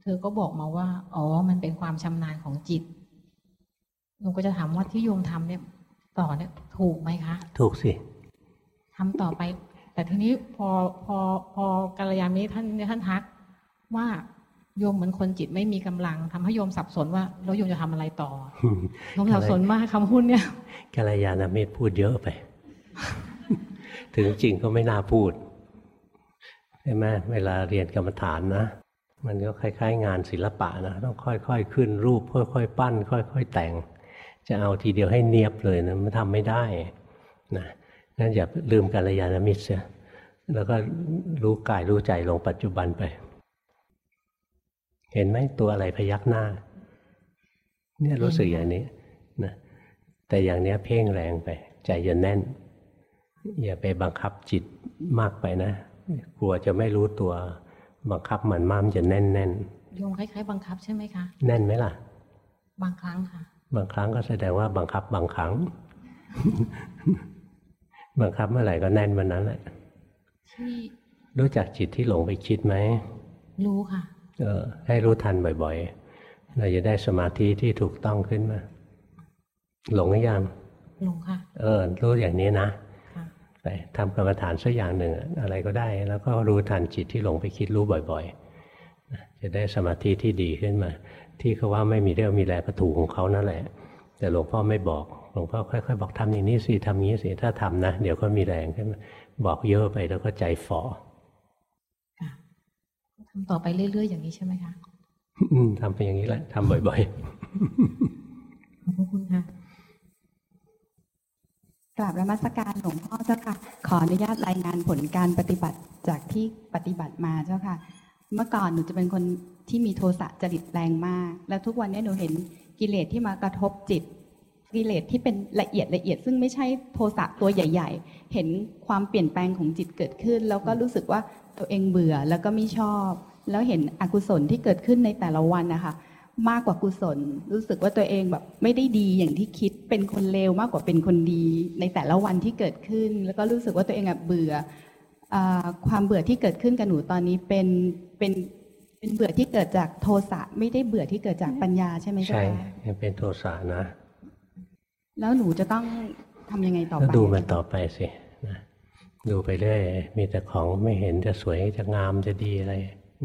เธอก็บอกมาว่า อ๋อ มันเป็นความชำนาญของจิตโยมก็จะถามว่าที่โยมทำเนี่ย ต่อเนี่ย ถูกไหมคะ ถูกสิทำต่อไป แต่ทีนี้พอพอพอกัลยาณมิตรท่านท่านทักว่า โยมเหมือนคนจิตไม่มีกำลังทำให้โยมสับสนว่าแล้วโยมจะทำอะไรต่อโยมสับสนมากคำพูดเนี่ยกัลยาณมิตรพูดเยอะไป ถึงจริงก็ไม่น่าพูดใช่ไหมเวลาเรียนกรรมฐานนะ มันก็คล้าย ๆ งานศิลปะนะต้องค่อยๆขึ้นรูป ค่อยๆปั้น ค่อย ๆ แต่ง จะเอาทีเดียวให้เนียบเลยนะมันทำไม่ได้นะงั้นอย่าลืมกัลยาณมิตรเสียแล้วก็รู้กายรู้ใจลงปัจจุบันไป เห็นไหมตัวอะไรพยักหน้า เนี่ยรู้สึกอย่างนี้นะแต่อย่างเนี้ยเพ่งแรงไป ใจจะแน่น อย่าไปบังคับจิตมากไปนะกลัวจะไม่รู้ตัวบังคับมันมามจะแน่นแน่นโยงคล้ายๆบังคับใช่ไหมคะ แน่นไหมล่ะ บางครั้งค่ะ บางครั้งก็แสดงว่าบังคับบางครั้ง บังคับเมื่อไหร่ก็แน่นวันนั้นแหละที่รู้จักจิตที่หลงไปคิดไหม รู้ค่ะเออ ให้รู้ทันบ่อยๆ เราจะได้สมาธิที่ถูกต้องขึ้นมา หลงหรือยังหลงค่ะ เออ รู้อย่างนี้นะไปทำกรรมฐานสักอย่างหนึ่งอะไรก็ได้ แล้วก็รู้ทันจิตที่หลงไปคิดรู้บ่อยๆ จะได้สมาธิที่ดีขึ้นมา ที่เขาว่าไม่มีเรื่องมีแรงกระถูกของเขานั่นแหละ แต่หลวงพ่อไม่บอกหลวงพ่อค่อยๆ บอกทำอย่างนี้สิทำอย่างนี้สิถ้าทำนะ เดี๋ยวก็มีแรงขึ้นมาบอกเยอะไปแล้วก็ใจฝ่อ ทำต่อไปเรื่อย ๆ อย่างนี้ใช่ไหมคะอืมทำไปอย่างนี้แหละทำบ่อยๆ ขอบคุณค่ะกราบรมัสการหลวงพ่อเจ้าค่ะ ขออนุญาตรายงานผลการปฏิบัติจากที่ปฏิบัติมาเจ้าค่ะ เมื่อก่อนหนูจะเป็นคนที่มีโทสะจริตแรงมาก แล้วทุกวันนี้หนูเห็นกิเลสที่มากระทบจิตกิเลสที่เป็นละเอียดละเอียด ซึ่งไม่ใช่โทสะตัวใหญ่ๆ เห็นความเปลี่ยนแปลงของจิตเกิดขึ้น แล้วก็รู้สึกว่าตัวเองเบื่อแล้วก็ไม่ชอบ แล้วเห็นอกุศลที่เกิดขึ้นในแต่ละวันนะคะมากกว่ากุศล รู้สึกว่าตัวเองแบบไม่ได้ดีอย่างที่คิดเป็นคนเลวมากกว่าเป็นคนดี ในแต่ละวันที่เกิดขึ้น แล้วก็รู้สึกว่าตัวเองแบบเบื่อความเบื่อที่เกิดขึ้นกับหนูตอนนี้เป็นเป็นเป็นเบื่อที่เกิดจากโทสะไม่ได้เบื่อที่เกิดจากปัญญาใช่ไหมใช่เป็นโทสะนะ แล้วหนูจะต้องทำยังไงต่อไปดูมันต่อไปสินะ ดูไปเรื่อยมีแต่ของไม่เห็นจะสวยจะงามจะดีอะไร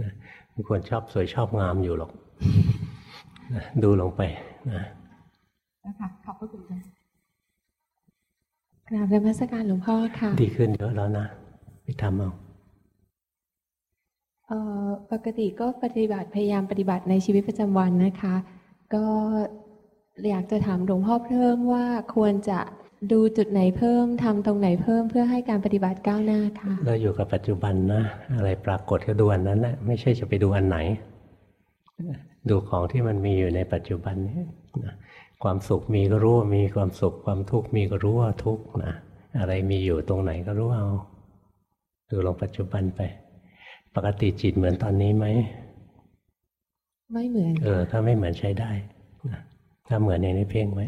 นะบางคนชอบสวยชอบงามอยู่หรอกนะดูลงไปนะนะคะขอบพระคุณค่ะกราบนมัสการหลวงพ่อค่ะ ดีขึ้นเยอะแล้วนะไปทำเอาเอ่อปกติก็ปฏิบัติพยายามปฏิบัติในชีวิตประจำวันนะคะ ก็อยากจะถามหลวงพ่อเพิ่มว่าควรจะ ดูจุดไหนเพิ่มทำตรงไหนเพิ่มเพื่อให้การปฏิบัติก้าวหน้าค่ะ เราอยู่กับปัจจุบันนะ อะไรปรากฏก็ดูอันนั้นแหละไม่ใช่จะไปดูอันไหน ดูของที่มันมีอยู่ในปัจจุบันนี้นะความสุขมีก็รู้ว่ามีความสุขความทุกข์มีก็รู้ว่าทุกข์นะอะไรมีอยู่ตรงไหนก็รู้เอาดูลงปัจจุบันไป ปกติจิตเหมือนตอนนี้ไหมไม่เหมือน เออ ถ้าไม่เหมือนใช้ได้นะถ้าเหมือนอย่างนี้เพ่งไว้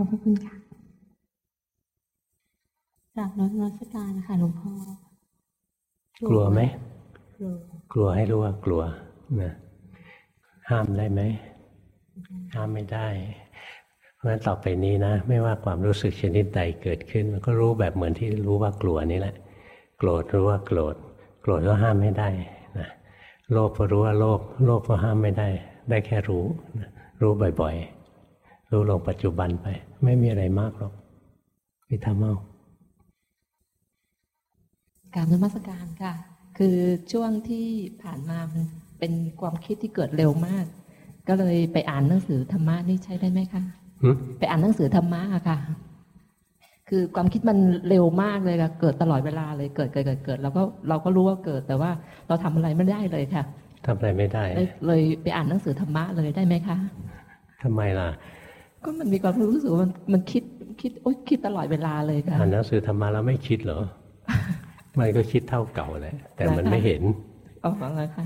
ขอบพระคุณค่ะจากนมัสการค่ะหลวงพ่อ กลัวไหม กลัว กลัวให้รู้ว่ากลัวนะห้ามได้ไหม ห้ามไม่ได้ เพราะฉะนั้นต่อไปนี้นะ ไม่ว่าความรู้สึกชนิดใดเกิดขึ้น มันก็รู้แบบเหมือนที่รู้ว่ากลัวนี่แหละ โกรธรู้ว่าโกรธ โกรธก็ห้ามไม่ได้นะโลภก็รู้ว่าโลภ โลภก็ห้ามไม่ได้ ได้แค่รู้นะรู้บ่อยๆ รู้ลงปัจจุบันไป ไม่มีอะไรมากหรอกไปทำเอากรารนมัสการค่ะ คือช่วงที่ผ่านมามันเป็นความคิดที่เกิดเร็วมาก ก็เลยไปอ่านหนังสือธรรมะนี่ใช้ได้ไหมคะหึไปอ่านหนังสือธรรมะอะค่ะ คือความคิดมันเร็วมากเลยค่ะเกิดตลอดเวลาเลยเกิดเกิดเกิดเกิดแล้วก็เราก็รู้ว่าเกิดแต่ว่าเราทำอะไรไม่ได้เลยค่ะทำอะไรไม่ได้เลยเลยไปอ่านหนังสือธรรมะเลยได้ไหมคะทำไมล่ะ ก็มันมีความรู้สึกว่ามันมันคิดคิดโอ๊ยคิดตลอดเวลาเลยค่ะอ่านหนังสือธรรมะแล้วไม่คิดเหรอมันก็คิดเท่าเก่าแหละแต่มันไม่เห็นอ๋อแล้วค่ะ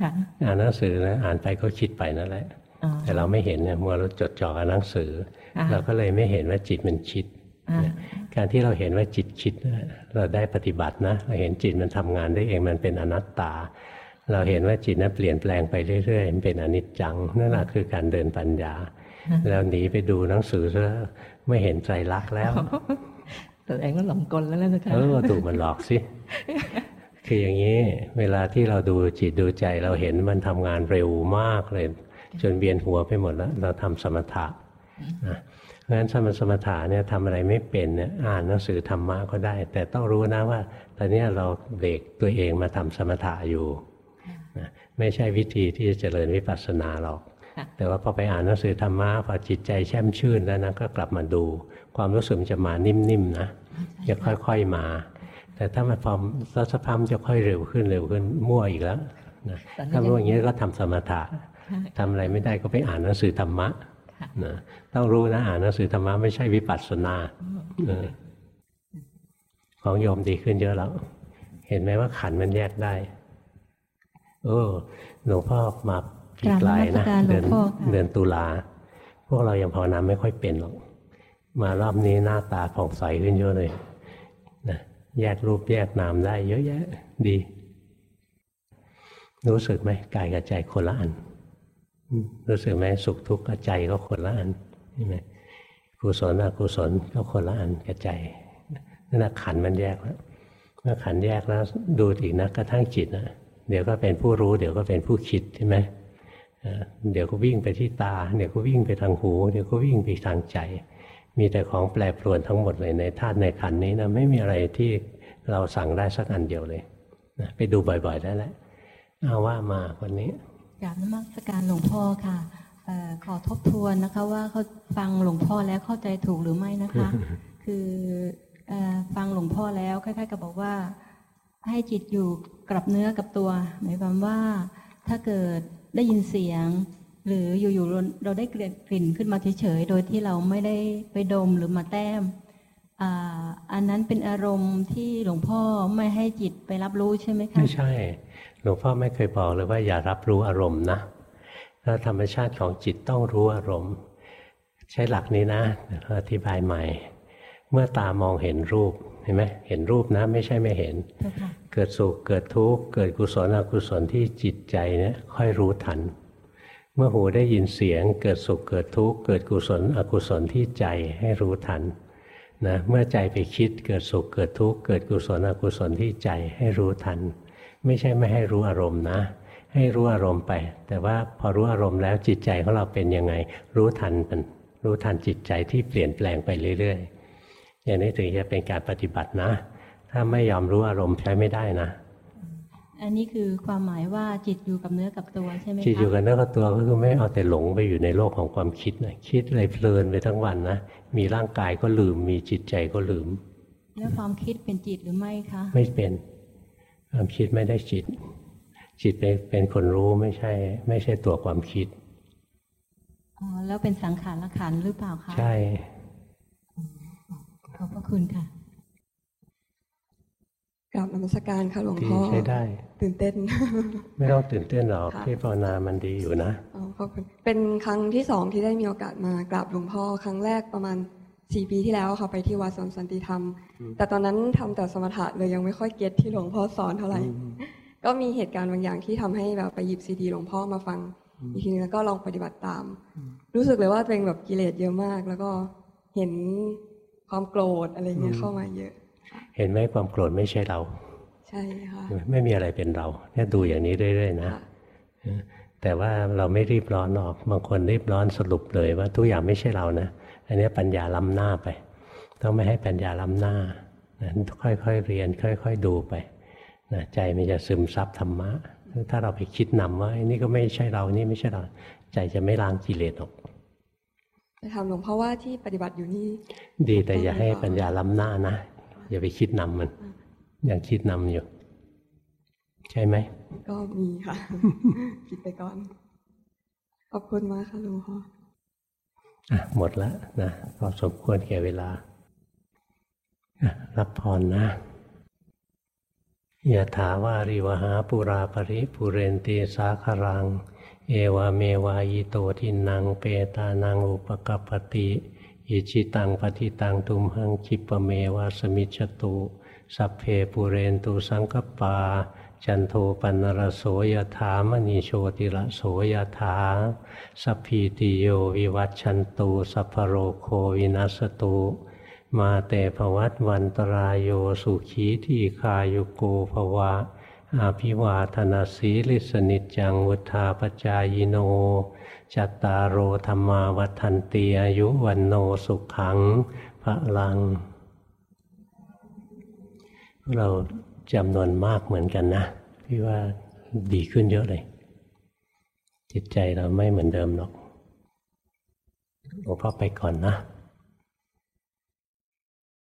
ค่ะอ่านหนังสือนะอ่านไปก็คิดไปนั่นแหละอ๋อแต่เราไม่เห็นเนี่ยมัวเราจดจ่อกับหนังสืออ่าเราก็เลยไม่เห็นว่าจิตมันคิดอ่าการที่เราเห็นว่าจิตคิดนะเราได้ปฏิบัตินะเราเห็นจิตมันทำงานได้เองมันเป็นอนัตตา เราเห็นว่าจิตนั้นเปลี่ยนแปลงไปเรื่อยๆมันเป็นอนิจจังนั่นแหละคือการเดินปัญญา แล้วหนีไปดูหนังสือซะไม่เห็นใจรักษณ์แล้วตัวเองก็หลงกลแล้วนะคะเออถูกมันหลอกสิคืออย่างนี้ เวลาที่เราดูจิตดูใจเราเห็นมันทำงานเร็วมากเลย จนเวียนหัวไปหมดแล้ว เราทำสมถะนะเพราะฉะนั้นสมสมถะเนี่ยทำอะไรไม่เป็นเนี่ยอ่านหนังสือธรรมะก็ได้ แต่ต้องรู้นะว่า ตอนนี้เราเบรกตัวเองมาทำสมถะอยู่นะไม่ใช่วิธีที่จะเจริญวิปัสสนาหรอกค่ะ แต่ว่าพอไปอ่านหนังสือธรรมะพอจิตใจแช่มชื่นแล้วนะก็กลับมาดู ความรู้สึกมันจะมานิ่มๆนะจะค่อยๆมา แต่ถ้ามันพอรัสกพัมนจะค่อยเร็วขึ้นเร็วขึ้นมั่วอีกแล้วนะตอนนี้ถ้ามั่วอย่างนี้ก็ทำสมถะค่ะทำอะไรไม่ได้ก็ไปอ่านหนังสือธรรมะค่ะนะต้องรู้นะอ่านหนังสือธรรมะไม่ใช่วิปัสสนาเออของโยมดีขึ้นเยอะแล้ว เห็นไหมว่าขันธ์มันแยกได้ เออหลวงพ่อมา ปีกลายนะกราบนมัสการหลเดืวนงพ่อค่ะเดือนตุลาพวกเรายังภาวนาไม่ค่อยเป็นหรอก มารอบนี้หน้าตาผ่องใสขึ้นเยอะเลยนะแยกรูปแยกนามได้เยอะแยะ ดี รู้สึกไหมกายกับใจคนละอันอืมรู้สึกไหมสุขทุกข์กับใจก็คนละอันใช่ไหมกุศลอกุศลก็คนละอันกับใจนั่นแหะขันธ์มันแยกแล้วเมื่อขันธ์แยกแล้วดูอีกนะกระทั่งจิตนะเดี๋ยวก็เป็นผู้รู้ เดี๋ยวก็เป็นผู้คิดใช่ไหม เอ่อเดี๋ยวก็วิ่งไปที่ตา เดี๋ยวก็วิ่งไปทางหู เดี๋ยวก็วิ่งไปทางใจ มีแต่ของแปรปรวนทั้งหมดเลยในธาตุในขันธ์นี้นะไม่มีอะไรที่เราสั่งได้สักอันเดียวเลยนะไปดูบ่อยๆได้แล้วเอาว่ามาวันนี้กราบนมัสการหลวงพ่อค่ะเอ่อขอทบทวนนะคะ ว่าเขาฟังหลวงพ่อแล้วเข้าใจถูกหรือไม่นะคะ คือเออฟังหลวงพ่อแล้วคล้ายๆกับบอกว่า ให้จิตอยู่กับเนื้อกับตัว หมายความว่าถ้าเกิด ได้ยินเสียง หรืออยู่ๆเราได้กลิ่นกลิ่นขึ้นมาเฉยๆโดยที่เราไม่ได้ไปดมหรือมาแต้มอันนั้นเป็นอารมณ์ที่หลวงพ่อไม่ให้จิตไปรับรู้ใช่ไหมคะไม่ใช่ หลวงพ่อไม่เคยบอกเลยว่าอย่ารับรู้อารมณ์นะแล้วธรรมชาติของจิตต้องรู้อารมณ์ ใช้หลักนี้นะอธิบายใหม่ เมื่อตามองเห็นรูป เห็นไหมเห็นรูปนะ ไม่ใช่ไม่เห็นเจ้าค่ะเกิดสุขเกิดทุกข์เกิดกุศลอกุศลที่จิตใจเนี่ยค่อยรู้ทัน เมื่อหูได้ยินเสียง เกิดสุขเกิดทุกข์เกิดกุศลอกุศลที่ใจให้รู้ทันนะเมื่อใจไปคิดเกิดสุขเกิดทุกข์เกิดกุศลอกุศลที่ใจให้รู้ทัน ไม่ใช่ไม่ให้รู้อารมณ์นะ ให้รู้อารมณ์ไป แต่ว่าพอรู้อารมณ์แล้วจิตใจของเราเป็นยังไง รู้ทันมันรู้ทันจิตใจที่เปลี่ยนแปลงไปเรื่อยๆ อย่างนี้ถึงจะเป็นการปฏิบัตินะ ถ้าไม่ยอมรู้อารมณ์ใช้ไม่ได้นะ อันนี้คือความหมายว่าจิตอยู่กับเนื้อกับตัวใช่ไหมคะจิตอยู่กับเนื้อกับตัวก็คือไม่เอาแต่หลงไปอยู่ในโลกของความคิดนะคิดอะไรเพลินไปทั้งวันนะ มีร่างกายก็ลืม มีจิตใจก็ลืม แล้วความคิดเป็นจิตหรือไม่คะ ไม่เป็น ความคิดไม่ได้จิต จิตเป็นเป็นคนรู้ไม่ใช่ ไม่ใช่ตัวความคิดอ๋อแล้วเป็นสังขารละขันธ์หรือเปล่าคะ ใช่ข อบพระคุณค่ะกราบนมัสการค่ะหลวงที่พ่อใช้ได้ ตื่นเต้น ไม่ต้องตื่นเต้นหรอกค่ะที่ภาวนามันดีอยู่นะอ๋อขอบคุณเป็นครั้งที่สองที่ได้มีโอกาสมากราบหลวงพ่อครั้งแรกประมาณสี่ปีที่แล้วค่ะไปที่วัดสวนสันติธรรม แต่ตอนนั้นทำแต่สมถะเลยยังไม่ค่อยเก็ตที่หลวงพ่อสอนเท่าไหร่ ก็มีเหตุการณ์บางอย่างที่ทำให้แบบไปหยิบซีดีหลวงพ่อมาฟังอีกทีนึงแล้วก็ลองปฏิบัติตาม รู้สึกเลยว่าตัวเองแบบกิเลสเยอะมาก แล้วก็เห็น ความโกรธอะไรเงี้ยเข้ามาเยอะ เห็นไหมความโกรธไม่ใช่เรา ใช่ค่ะไม่มีอะไรเป็นเราเนี่ยดูอย่างนี้เรื่อยๆนะค่ะแต่ว่าเราไม่รีบร้อนออกบางคนรีบร้อนสรุปเลยว่าทุกอย่างไม่ใช่เรานะอันนี้ปัญญาล้ำหน้าไป ต้องไม่ให้ปัญญาล้ำหน้านะค่อยๆเรียน ค่อย ๆ ดูไปนะใจมันจะซึมซับธรรมะ ถ้าเราไปคิดนำว่าไอ้นี่ก็ไม่ใช่เรานี่ไม่ใช่เรา ใจจะไม่ล้างกิเลสออกจะ ถามหลวงพ่อว่าที่ปฏิบัติอยู่นี่ ดีแต่อย่าให้ปัญญาล้ำหน้านะ อย่าไปคิดนำมัน ยังคิดนำอยู่ ใช่ไหม ก็มีค่ะ คิดไปก่อน ขอบคุณมากค่ะหลวงพ่ออะหมดแล้วนะพอสมควรแก่เวลาอะรับพรนะยะถาวาริวหาปุราปริปุเรนตีสาคารัง เอวะเมวะ อิโตทินนังเปตานังอุปะกัปปะติอิจฉิตังปัตถิตังตุมหัง ขิปปะเมวะ สะมิชฌะตุสัพเพปูเรนตุสังกัปปา จันโทปัณณะระโส ยะถา มะณิ โชติระโส ยะถาสัพพีติโยวิวัชชันตุสัพพะโรโควินัสสะตุมาเต ภะวัตวันตะราโยสุขีทีฆายุโกภวะ อาภิวาธนาสีลิสนิจังวุธาปจายโน จัตตารโอธรรมาวัฏันตีอายุวันโนสุขังพระลัง เราจำนวนมากเหมือนกันนะพี่ว่าดีขึ้นเยอะเลย จิตใจเราไม่เหมือนเดิมหรอกหลวงพ่อไปก่อนนะ